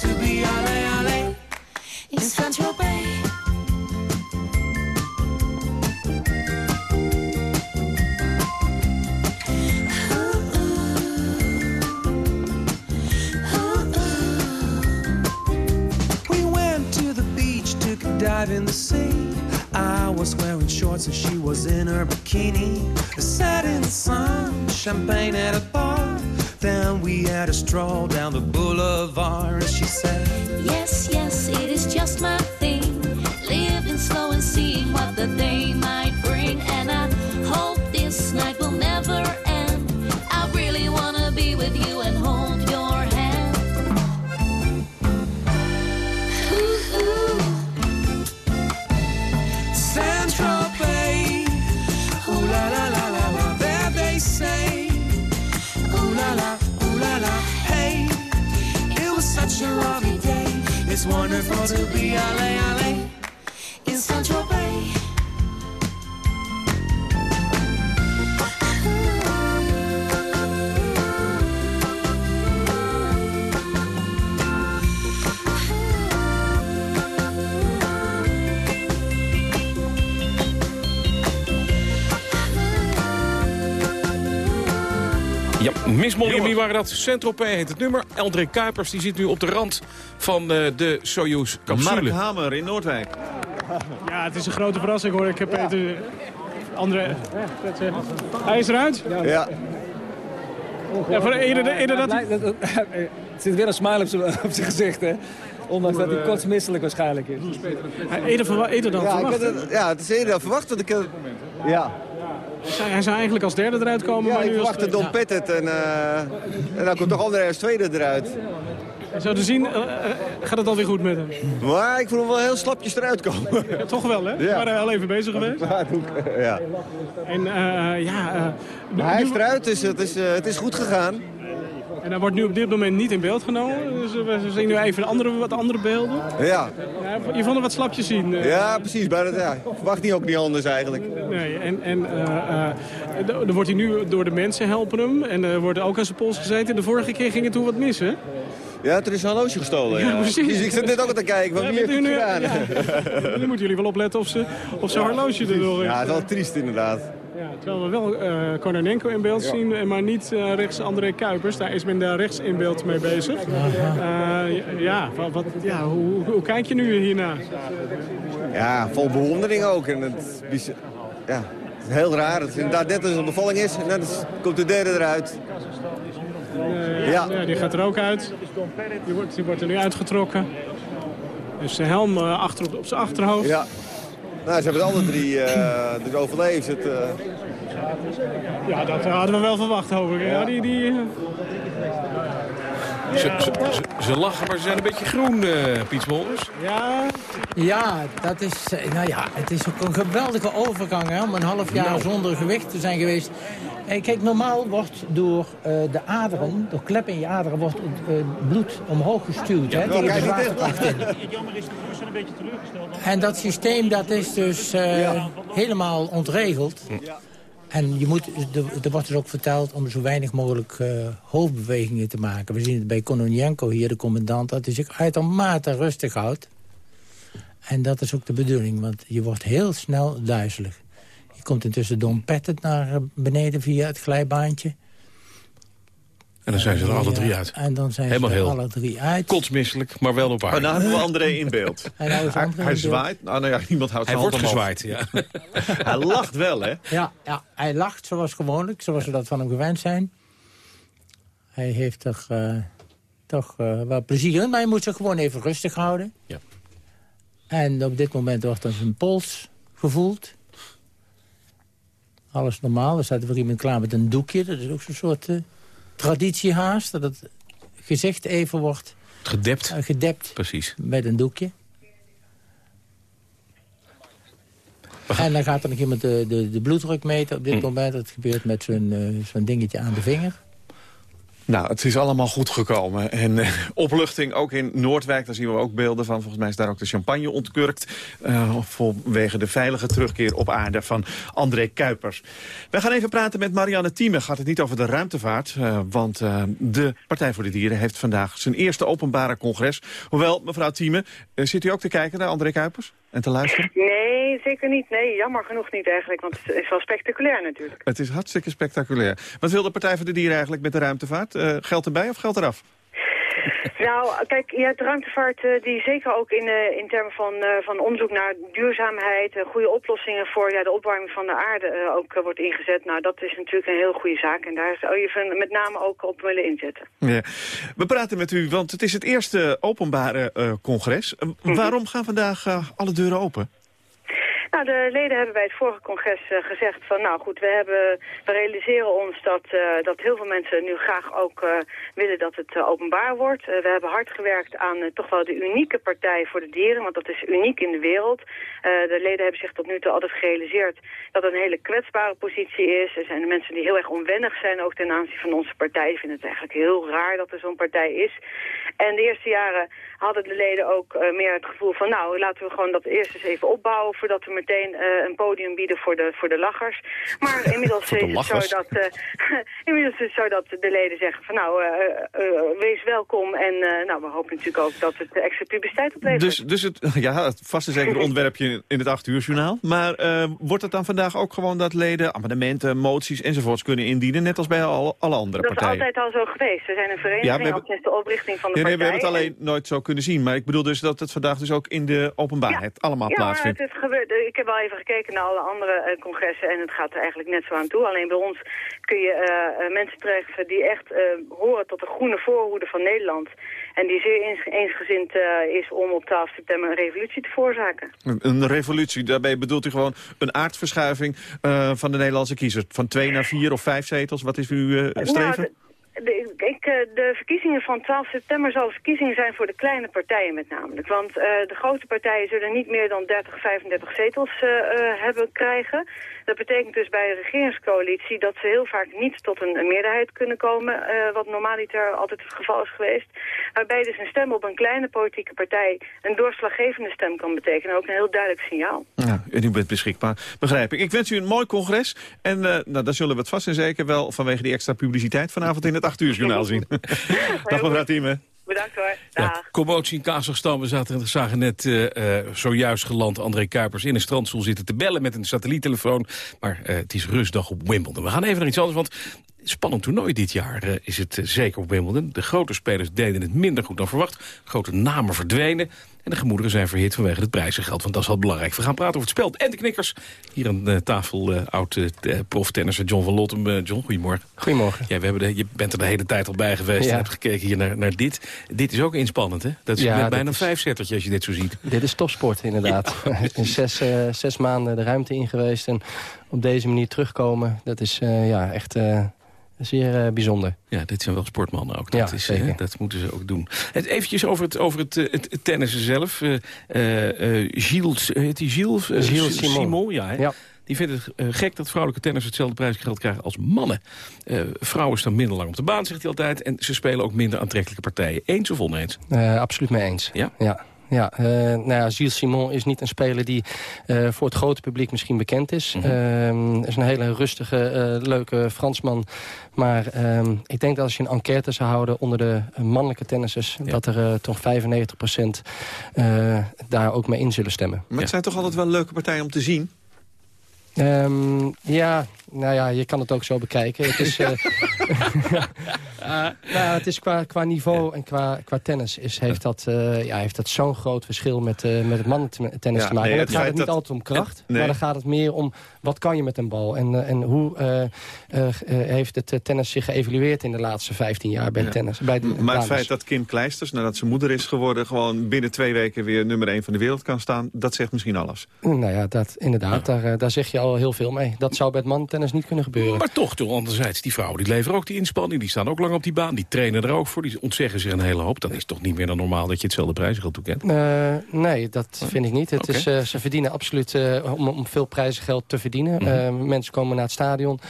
To be ale ale in Central Bay. Uh-uh. We went to the beach, took a dive in the sea. I was wearing shorts and she was in her bikini. Sat in the sun, champagne at a bar. Then we had a stroll down the boulevard. And she said, Yes, yes, it is just my thing. Living slow and seeing what the day wonderful to be. Ale ale Miss wie waren dat? Saint-Tropez heet het nummer. André Kuipers die zit nu op de rand van eh, de Soyuz-capsule. Mark Hamer in Noordwijk. Ja, het is een grote verrassing hoor. Ik heb Peter... André... Hij is eruit? Ja. Ja, voor dat... Er zit weer een smile op zijn gezicht, hè? Ondanks dat hij kotsmisselijk waarschijnlijk is. Eerder, verwa- eerder dan Ja, verwacht. het, ja, het is eerder dan verwacht. Want ik, ja. Hij zou- Hij zou eigenlijk als derde eruit komen. ja, maar ik verwachtte Don Pettit en, eh, en dan komt toch André als tweede eruit. Zo te zien, eh, eh, gaat het alweer goed met hem. Maar ik voel hem wel heel slapjes eruit komen. Ja, [laughs] toch wel, hè? We Ja. waren al even bezig geweest. ja. En eh, ja... eh, hij is eruit, dus het is, het is goed gegaan. En hij wordt nu op dit moment niet in beeld genomen. Dus eh, we zien nu even andere, wat andere beelden. Ja, Ja, je vond er wat slapjes zien. eh. ja precies. Maar dat, ja, ik verwacht niet ook niet anders eigenlijk. Nee, en, en d- dan wordt hij nu door de mensen helpen hem. En er wordt ook aan zijn pols gezeten. De vorige keer ging het toen wat mis, hè? Ja, er is een horloge gestolen. Ja, Ja, precies. Dus ik zit net ook te kijken, Ja, wie heeft het gedaan? ja. [laughs] Nu moeten jullie wel opletten of, ze, of zijn horloge er nog is. Ja, het is wel triest inderdaad. Ja, terwijl we wel eh Kononenko in beeld zien, eh, maar niet eh, rechts André Kuipers. Daar is men daar rechts in beeld mee bezig. Eh, ja, wat, wat- ja hoe, hoe, hoe kijk je nu hierna? Ja, vol bewondering ook. En het, is- ja, het is heel raar. Het is inderdaad net als een bevalling is. En dan is- komt de derde eruit. Ja. ja, die gaat er ook uit. Die wordt, die wordt er nu uitgetrokken. Dus de helm eh, achter op, op zijn achterhoofd. Ja. Nou, ze hebben het alle drie eh, dus overleefd. Het, eh, Ja, dat hadden we wel verwacht, hoop ik. Ja, die, die, Ze, ze, ze, ze lachen, maar ze zijn een beetje groen, eh Piet Smolders. Ja, Ja, dat is, eh, nou ja, het is ook een geweldige overgang hè, om een half jaar Nou. zonder gewicht te zijn geweest. Eh, kijk, normaal wordt door eh, de aderen, door kleppen in je aderen, wordt het eh, bloed omhoog gestuurd. hè, tegen de zwaartekracht in. jammer is de een beetje teleurgesteld. En dat systeem dat is dus eh, helemaal ontregeld. En je moet, er, wordt dus ook verteld om zo weinig mogelijk eh, hoofdbewegingen te maken. We zien het bij Kononenko hier, de commandant, dat hij zich uitermate rustig houdt. En dat is ook de bedoeling, want je wordt heel snel duizelig. Je komt intussen Don Pettit naar eh, beneden via het glijbaantje. En dan zijn ze er alle drie uit. En dan zijn Helemaal ze er heel. alle drie uit. Kotsmisselijk, maar wel op Oh, aarde. nou hebben we André in beeld. En nou is hij, in hij beeld. zwaait. Nou, nou ja, niemand houdt Hij wordt gezwaaid, ja. [laughs] Hij lacht wel, hè? Ja, ja, hij lacht zoals gewoonlijk, zoals we dat van hem gewend zijn. Hij heeft er eh, toch eh, wel plezier in, maar hij moet zich gewoon even rustig houden. Ja. En op dit moment wordt er zijn pols gevoeld. Alles normaal. Er staat weer iemand klaar met een doekje. Dat is ook zo'n soort eh, traditiehaast. Dat het gezicht even wordt Gedept. eh, gedept Precies. met een doekje. En dan gaat er nog iemand de, de, de bloeddruk meten op dit Hm. moment. Dat gebeurt met zo'n eh, zo'n dingetje aan de vinger. Nou, het is allemaal goed gekomen. En eh, opluchting ook in Noordwijk, daar zien we ook beelden van. Volgens mij is daar ook de champagne ontkurkt. Uh, vanwege de veilige terugkeer op aarde van André Kuipers. We gaan even praten met Marianne Thieme. Gaat het niet over de ruimtevaart. Uh, want de Partij voor de Dieren heeft vandaag zijn eerste openbare congres. Hoewel, mevrouw Thieme, zit u ook te kijken naar André Kuipers? En te luisteren? Nee, zeker niet. Nee, jammer genoeg niet eigenlijk. Want het is wel spectaculair natuurlijk. Het is hartstikke spectaculair. Wat wil de Partij voor de Dieren eigenlijk met de ruimtevaart? Uh, geld erbij of geld eraf? [laughs] Nou, kijk, je hebt ruimtevaart uh, die zeker ook in, uh, in termen van, uh, van onderzoek naar duurzaamheid, goede oplossingen voor ja, de opwarming van de aarde ook wordt ingezet. Nou, dat is natuurlijk een heel goede zaak en daar zou je met name ook op willen inzetten. Ja. We praten met u, want het is het eerste openbare congres. -hmm. Waarom gaan vandaag alle deuren open? Nou, de leden hebben bij het vorige congres uh, gezegd van, nou goed, we, hebben, we realiseren ons dat, uh, dat heel veel mensen nu graag ook uh, willen dat het openbaar wordt. we hebben hard gewerkt aan toch wel de unieke partij voor de dieren, want dat is uniek in de wereld. de leden hebben zich tot nu toe altijd gerealiseerd dat het een hele kwetsbare positie is. Er zijn mensen die heel erg onwennig zijn, ook ten aanzien van onze partij. Die vinden het eigenlijk heel raar dat er zo'n partij is. En de eerste jaren hadden de leden ook meer het gevoel van, nou, laten we gewoon dat eerst eens even opbouwen voordat we meteen uh, een podium bieden voor de, voor de lachers. Maar inmiddels, is het zo dat, [laughs] inmiddels is het zo dat de leden zeggen van nou, uh, wees welkom. En nou, we hopen natuurlijk ook dat het extra publiciteit oplevert. Dus, dus het, [laughs] ja, het vast en zeker onderwerpje in het acht uur journaal. Maar wordt het dan vandaag ook gewoon dat leden amendementen, moties enzovoorts kunnen indienen, net als bij alle, alle andere dat partijen? Dat is altijd al zo geweest. We zijn een vereniging ja, hebben, sinds de oprichting van de nee, partij. Nee, we hebben het alleen nooit zo kunnen zien. Maar ik bedoel dus dat het vandaag dus ook in de openbaarheid ja. allemaal ja, plaatsvindt. Ja, het is gebeurd. Ik heb al even gekeken naar alle andere uh, congressen en het gaat er eigenlijk net zo aan toe. Alleen bij ons kun je uh, mensen treffen die echt horen tot de groene voorhoede van Nederland. En die zeer eens, eensgezind is om op 12 september een revolutie te veroorzaken. Een, een revolutie, daarbij bedoelt u gewoon een aardverschuiving van de Nederlandse kiezer. Van twee naar vier of vijf zetels, wat is uw streven? Nou, de, ik, de verkiezingen van 12 september zullen verkiezingen zijn voor de kleine partijen met namelijk. Want uh, de grote partijen zullen niet meer dan 30, 35 zetels uh, uh, hebben krijgen. Dat betekent dus bij een regeringscoalitie dat ze heel vaak niet tot een, meerderheid kunnen komen. wat normaliter altijd het geval is geweest. Waarbij dus een stem op een kleine politieke partij een doorslaggevende stem kan betekenen. Ook een heel duidelijk signaal. Ja, en u bent beschikbaar, begrijp ik. Ik wens u een mooi congres. En nou, dan zullen we het vast en zeker wel vanwege die extra publiciteit vanavond in het 8 uur journaal zien. [laughs] Dag mevrouw Thieme. Bedankt hoor. Ja, commotie in Kazachstan. We zaten, zagen net uh, uh, zojuist geland André Kuipers in een strandstoel zitten te bellen met een satelliettelefoon. Maar uh, het is rustdag op Wimbledon. We gaan even naar iets anders, want spannend toernooi dit jaar is het zeker op Wimbledon. De grote spelers deden het minder goed dan verwacht. Grote namen verdwenen. En de gemoederen zijn verhit vanwege het prijzengeld. Want dat is wel belangrijk. We gaan praten over het spel en de knikkers. Hier aan uh, tafel uh, oud uh, proftennisser John van Lottem. John, goedemorgen. Goedemorgen. Ja, we hebben de, je bent er de hele tijd al bij geweest. Ja. En hebt gekeken hier naar, naar dit. Dit is ook inspannend, hè? Dat is ja, bijna een is... vijfzettertje als je dit zo ziet. Dit is topsport, inderdaad. Ja. [laughs] in zes, zes maanden de ruimte in geweest. En op deze manier terugkomen, dat is ja, echt zeer uh, bijzonder. Ja, dit zijn wel sportmannen ook. Dat, ja, is, uh, dat moeten ze ook doen. Eventjes over het, over het, uh, het, het tennissen zelf. Gilles, heet die Gilles? Gilles Simon. Simon ja, ja. Die vindt het gek dat vrouwelijke tenners hetzelfde prijsgeld krijgen als mannen. vrouwen staan minder lang op de baan, zegt hij altijd. En ze spelen ook minder aantrekkelijke partijen. Eens of oneens? absoluut mee eens. Ja? Ja. Ja, uh, nou ja, Gilles Simon is niet een speler die uh, voor het grote publiek misschien bekend is. Mm -hmm. uh, is een hele rustige, leuke Fransman. Maar ehm, ik denk dat als je een enquête zou houden onder de mannelijke tennissers... Ja. dat er toch 95% daar ook mee in zullen stemmen. Maar het ja. zijn toch altijd wel leuke partijen om te zien? Um, ja, nou ja, je kan het ook zo bekijken. Het is, uh, [laughs] [laughs] nou, het is qua, qua niveau en qua, qua tennis is, heeft dat, uh, ja, heeft dat zo'n groot verschil met, uh, met het mannentennis ja, te maken. Nee, het, het gaat het niet dat... altijd om kracht, nee. maar dan gaat het meer om wat kan je met een bal. En, en hoe heeft het tennis zich geëvalueerd in de laatste 15 jaar bij ja. tennis. Bij de, maar het feit dat Kim Kleisters, nadat ze moeder is geworden... gewoon binnen twee weken weer nummer 1 van de wereld kan staan... dat zegt misschien alles. Nou ja, dat, inderdaad, daar, daar zeg je al heel veel mee. Dat zou bij het man tafeltennis niet kunnen gebeuren. Maar toch, toch anderzijds, die vrouwen die leveren ook die inspanning. Die staan ook lang op die baan. Die trainen er ook voor. Die ontzeggen zich een hele hoop. Dan is het toch niet meer dan normaal dat je hetzelfde prijzengeld toekent? Uh, nee, dat vind ik niet. Het is, uh, ze verdienen absoluut uh, om, om, veel prijzengeld te verdienen. Uh, mensen komen naar het stadion.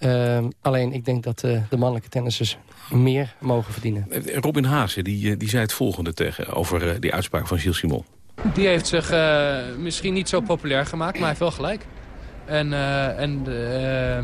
Uh, alleen, ik denk dat uh, de mannelijke tennissers meer mogen verdienen. Robin Haase die, die zei het volgende tegen over die uitspraak van Gilles Simon. Die heeft zich uh, misschien niet zo populair gemaakt, maar hij heeft wel gelijk. En, uh, en, uh,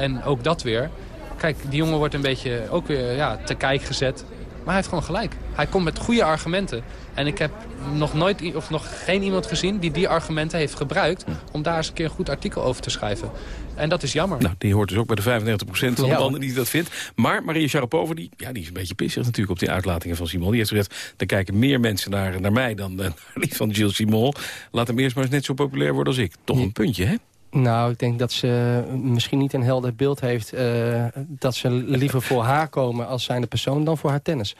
en ook dat weer. Kijk, die jongen wordt een beetje ook weer ja, te kijk gezet. Maar hij heeft gewoon gelijk. Hij komt met goede argumenten. En ik heb nog nooit of nog geen iemand gezien die die argumenten heeft gebruikt... om daar eens een keer een goed artikel over te schrijven. En dat is jammer. Nou, die hoort dus ook bij de 95% van de Ja. banden die dat vindt. Maar Maria Sharapova, die, ja, die is een beetje pissig natuurlijk op die uitlatingen van Simon. Die heeft gezegd, er kijken meer mensen naar, naar mij dan uh, [laughs] naar die van Gilles Simon. Laat hem eerst maar eens net zo populair worden als ik. Toch een puntje, hè? Nou, ik denk dat ze misschien niet een helder beeld heeft... Uh, dat ze liever voor haar komen als zijnde persoon dan voor haar tennis.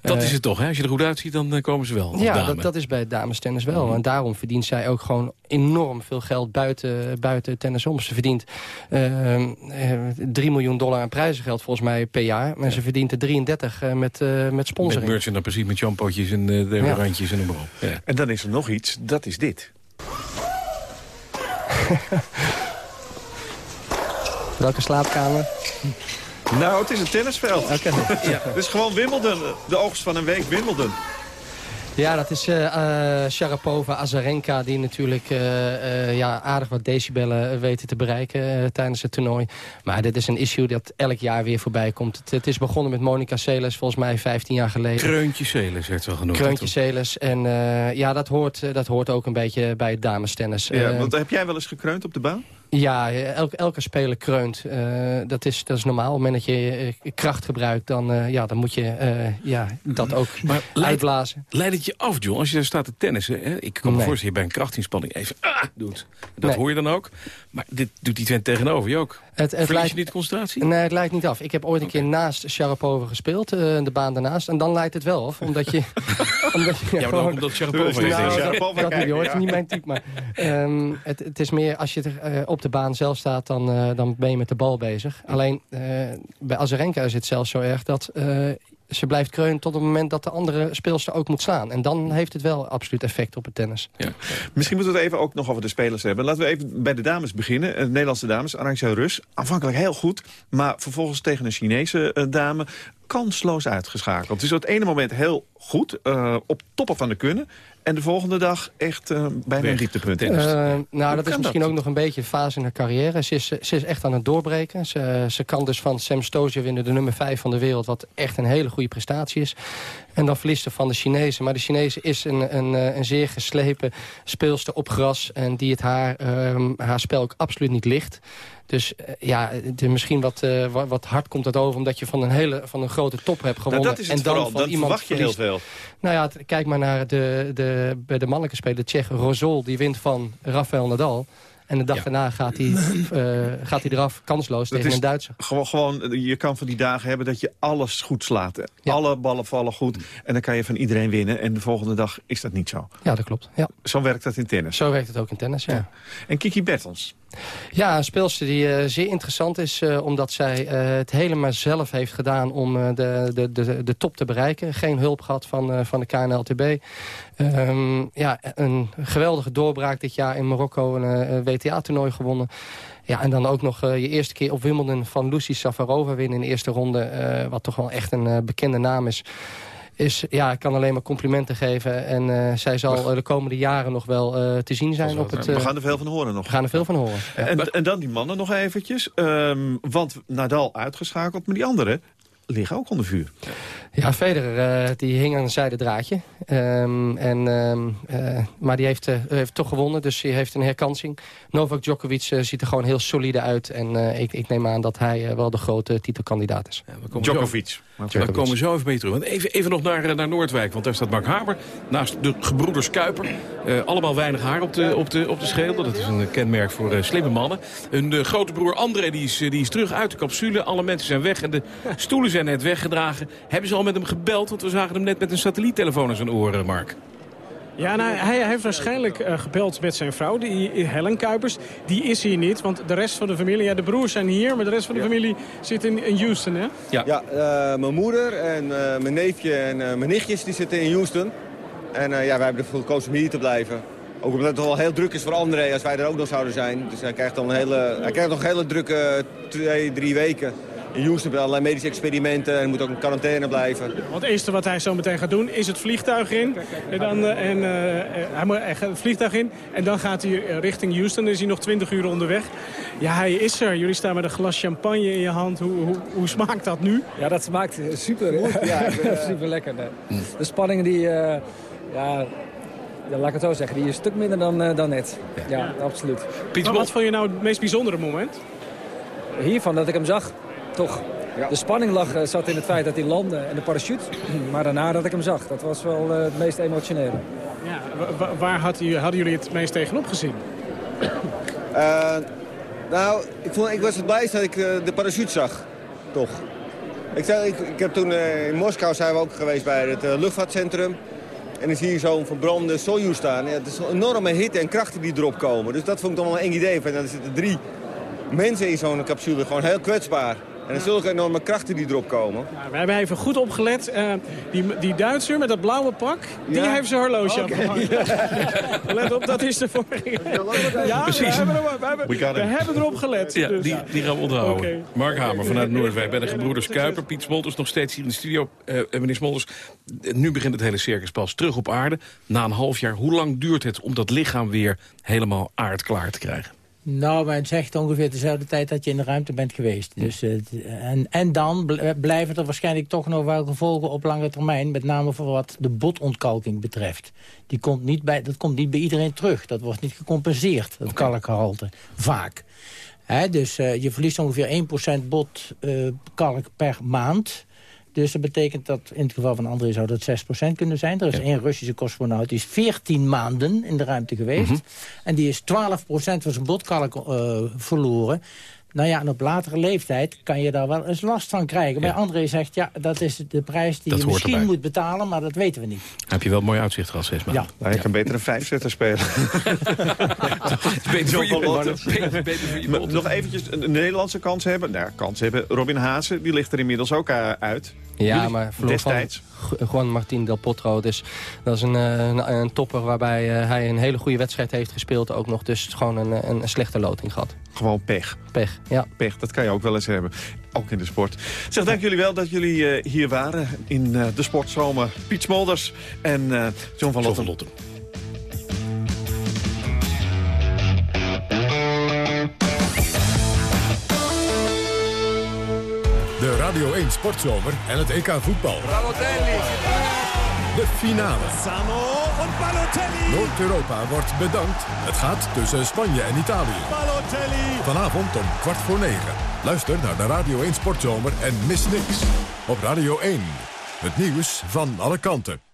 Dat is het toch, hè? Als je er goed uitziet, dan uh, komen ze wel. Ja, dat, dat is bij damestennis wel. En daarom verdient zij ook gewoon enorm veel geld buiten, buiten tennis om. Ze verdient uh, uh, 3 miljoen dollar aan prijzengeld volgens mij per jaar. Maar ze verdient er 33 uh, met, uh, met sponsoring. Met merchandise, precies, met champootjes en uh, en noem maar op. Ja. En dan is er nog iets, dat is dit. [laughs] Welke slaapkamer? Nou, het is een tennisveld. Oké. [laughs] Ja. Het is gewoon Wimbledon, de oogst van een week Wimbledon. Ja, dat is uh, Sharapova, Azarenka... die natuurlijk uh, ja, aardig wat decibellen weten te bereiken tijdens het toernooi. Maar dit is een issue dat elk jaar weer voorbij komt. Het, het is begonnen met Monica Seles, volgens mij 15 jaar geleden. Kreuntje Seles werd wel genoemd. Kreuntje Seles. En ja, dat hoort, dat hoort ook een beetje bij het damestennis. Ja, want heb jij wel eens gekreund op de baan? Ja, elke, elke speler kreunt. Uh, dat, is, dat is normaal. Op het moment dat je uh, kracht gebruikt, dan, uh, ja, dan moet je ja, dat ook maar uitblazen. Leidt het je af, John, als je daar staat te tennissen? Hè? Ik kan me Nee. voorstellen, je bij een krachtinspanning even ah, doet. Dat Nee. hoor je dan ook. Maar dit doet die vent tegenover je ook. Het, het leidt, je niet de concentratie? nee, het leidt niet af. Ik heb ooit een keer naast Sharapova gespeeld, uh, de baan daarnaast. En dan leidt het wel af, omdat je... [laughs] omdat je Ja, maar ook omdat Sharapova Nou, is. dat- Sharapova dat kijken, niet hoor, ja. het is niet mijn type. Maar ehm, het, het is meer, als je er, eh, op de baan zelf staat, dan, eh, dan ben je met de bal bezig. Alleen, eh, bij Azarenka is het zelfs zo erg dat... eh, ze blijft kreunen tot het moment dat de andere speelster ook moet slaan. En dan heeft het wel absoluut effect op het tennis. Misschien moeten we het even ook nog over de spelers hebben. Laten we even bij de dames beginnen. De Nederlandse dames, Arantxa Rus. Aanvankelijk heel goed, maar vervolgens tegen een Chinese dame... kansloos uitgeschakeld. Dus op het ene moment heel goed, op toppen van de kunnen... en de volgende dag echt eh, bijna een dieptepunt. Eh, nou, Hoe dat is misschien dat? ook nog een beetje een fase in haar carrière. Ze is, ze is echt aan het doorbreken. Ze, ze kan dus van Sam Stosur winnen, de nummer 5 van de wereld... wat echt een hele goede prestatie is. En dan verliest ze van de Chinezen. Maar de Chinezen is een, een, eh, een zeer geslepen speelster op gras... en die het haar, ehm, haar spel ook absoluut niet ligt. Dus ja, de, misschien wat, eh, wat, hard komt het over... omdat je van een, hele, van een grote top hebt gewonnen. Nou, dat is het en dan vooral. van Dan iemand verwacht je heel verliest. veel. Nou ja, kijk maar naar de, de, bij de mannelijke speler, Tsjech Rosol. Die wint van Rafael Nadal. En de dag daarna gaat hij, eh, gaat hij eraf kansloos Dat tegen een Duitser. Gewoon, gewoon, je kan van die dagen hebben dat je alles goed slaat. Alle ballen vallen goed en dan kan je van iedereen winnen. En de volgende dag is dat niet zo. Ja, dat klopt. Ja. Zo werkt dat in tennis. Zo werkt het ook in tennis, ja. En Kiki Bertels. Ja, een speelster die eh, zeer interessant is... eh, omdat zij eh, het helemaal zelf heeft gedaan om eh, de, de, de, de top te bereiken. Geen hulp gehad van, eh, van de KNLTB. Ehm, ja, een geweldige doorbraak dit jaar in Marokko. Een eh, WTA-toernooi gewonnen. Ja, en dan ook nog eh, je eerste keer op Wimbledon van Lucy Safarova winnen in de eerste ronde. eh, wat toch wel echt een bekende naam is. Is, ja, ik kan alleen maar complimenten geven. En zij zal de komende jaren nog wel te zien zijn op het... We gaan er veel van horen nog. we gaan er veel van horen. Ja. En, en dan die mannen nog eventjes. Ehm, want Nadal uitgeschakeld, maar die anderen liggen ook onder vuur. Ja, Federer eh, die hing aan een zijde draadje. Ehm, en, ehm, eh, maar die heeft, eh, heeft toch gewonnen, dus hij heeft een herkansing. Novak Djokovic ziet er gewoon heel solide uit. En eh, ik, ik neem aan dat hij wel de grote titelkandidaat is. komen Djokovic. Zo, we komen zo even mee terug. Want even, even nog naar, naar Noordwijk, want daar staat Mark Haber. Naast de gebroeders Kuiper. Eh, allemaal weinig haar op de, op, de, op de schedel. Dat is een kenmerk voor eh, slimme mannen. Hun grote broer André die is, die is terug uit de capsule. Alle mensen zijn weg en de stoelen zijn net weggedragen. Hebben ze al met hem gebeld? Want we zagen hem net met een satelliettelefoon in zijn oren, Mark. Ja, nou, hij, hij heeft waarschijnlijk uh, gebeld met zijn vrouw, die, Helen Kuipers. Die is hier niet, want de rest van de familie... Ja, de broers zijn hier, maar de rest van de familie zit in, in Houston, hè? Ja, ja uh, mijn moeder en uh, mijn neefje en mijn nichtjes die zitten in Houston. En ja, wij hebben ervoor gekozen om hier te blijven. Ook omdat het wel heel druk is voor André als wij er ook nog zouden zijn. Dus hij krijgt, dan een hele, hij krijgt nog een hele drukke twee, drie weken. In Houston met allerlei medische experimenten en moet ook in quarantaine blijven. Want het eerste wat hij zo meteen gaat doen is het vliegtuig in. En dan, uh, en, uh, hij, moet, gaat het vliegtuig in en dan gaat hij richting Houston. Dan is hij nog 20 uur onderweg. Ja, hij is er. Jullie staan met een glas champagne in je hand. Hoe, hoe, hoe smaakt dat nu? Ja, dat smaakt super. ja, [laughs] super lekker. De spanningen die... Uh, ja, ja, laat ik het zo zeggen, die is een stuk minder dan, uh, dan net. Ja, ja. absoluut. Maar wat vond je nou het meest bijzondere moment? Hiervan, dat ik hem zag, toch. Ja. De spanning lag, uh, zat in het feit dat hij landde en de parachute. [clears throat] Maar daarna dat ik hem zag, dat was wel uh, het meest emotionele. Ja, waar had u, hadden jullie het meest tegenop gezien? nou, ik, vond, ik was het blijst dat ik de parachute zag, toch. Ik, zei, ik, ik heb toen in Moskou zijn we ook geweest bij het luchtvaartcentrum. En dan zie je zo'n verbrande Soyuz staan. Ja, het is een enorme hitte en krachten die erop komen. Dus dat vond ik dan wel een eng idee. En dan zitten drie mensen in zo'n capsule, gewoon heel kwetsbaar. En er zulke enorme krachten die erop komen. Ja, we hebben even goed opgelet. Uh, die, die Duitser met dat blauwe pak, die heeft zijn horloge okay. [laughs] Let op, dat is de vorige. Ja, precies. We hebben, er, we hebben, we hebben erop gelet. Ja, dus. die, die gaan we onthouden. Okay. Mark Hamer vanuit [laughs] Noordwijk bij de gebroeders Kuiper. Piet Smolders nog steeds hier in de studio. Uh, meneer Smolders, nu begint het hele circus pas terug op aarde. Na een half jaar, hoe lang duurt het om dat lichaam weer helemaal aardklaar te krijgen? Nou, men zegt ongeveer dezelfde tijd dat je in de ruimte bent geweest. Dus, uh, en, en dan blijven er waarschijnlijk toch nog wel gevolgen op lange termijn. Met name voor wat de botontkalking betreft. Die komt niet bij, dat komt niet bij iedereen terug. Dat wordt niet gecompenseerd, dat okay. kalkgehalte. Vaak. He, dus uh, je verliest ongeveer 1% botkalk uh, per maand. Dus dat betekent dat in het geval van André zou dat 6% kunnen zijn. Er is ja. één Russische cosmonaut, die is 14 maanden in de ruimte geweest. Mm -hmm. En die is 12% van zijn botkalk uh, verloren. Nou ja, en op latere leeftijd kan je daar wel eens last van krijgen. Ja. Maar André zegt, ja, dat is de prijs die dat je misschien erbij. moet betalen, maar dat weten we niet. Heb je wel mooi uitzicht gehad, zes maanden. Ja. Nou, je kan beter een vijfzetter spelen. [laughs] beter, voor je, beter, [laughs] beter voor je Nog eventjes een Nederlandse kans hebben. Nou, kans hebben. Robin Haase, die ligt er inmiddels ook uh, uit. Ja, Jullie maar destijds. Juan Martín del Potro. Dus dat is een, een, een topper waarbij uh, hij een hele goede wedstrijd heeft gespeeld. Ook nog dus gewoon een, een, slechte loting gehad. Gewoon pech. Pech, ja. Pech, dat kan je ook wel eens hebben. Ook in de sport. Zeg, dank jullie wel dat jullie uh, hier waren in uh, de sportzomer. Piet Smolders en uh, John van Lotten. Lotten. Radio 1 Sportzomer en het EK voetbal. Balotelli. De finale. Samo van Balotelli. Noord-Europa wordt bedankt. Het gaat tussen Spanje en Italië. Balotelli. Vanavond om kwart voor negen. Luister naar de Radio 1 Sportzomer en mis niks. Op Radio 1. Het nieuws van alle kanten.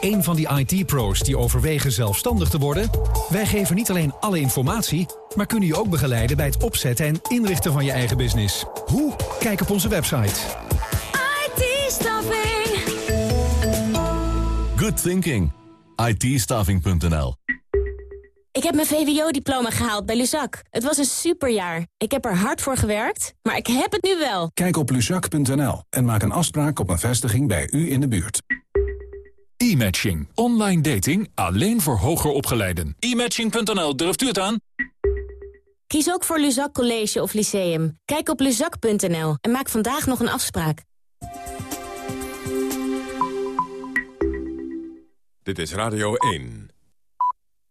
Jij een van die IT-pro's die overwegen zelfstandig te worden? Wij geven niet alleen alle informatie, maar kunnen je ook begeleiden bij het opzetten en inrichten van je eigen business. Hoe? Kijk op onze website. IT-staffing. Good thinking. IT-staffing.nl Ik heb mijn VWO-diploma gehaald bij Luzak. Het was een superjaar. Ik heb er hard voor gewerkt, maar ik heb het nu wel. Kijk op luzak.nl en maak een afspraak op een vestiging bij u in de buurt. E-matching. Online dating alleen voor hoger opgeleiden. E-matching.nl, durft u het aan? Kies ook voor Luzak College of Lyceum. Kijk op luzak.nl en maak vandaag nog een afspraak. Dit is Radio 1.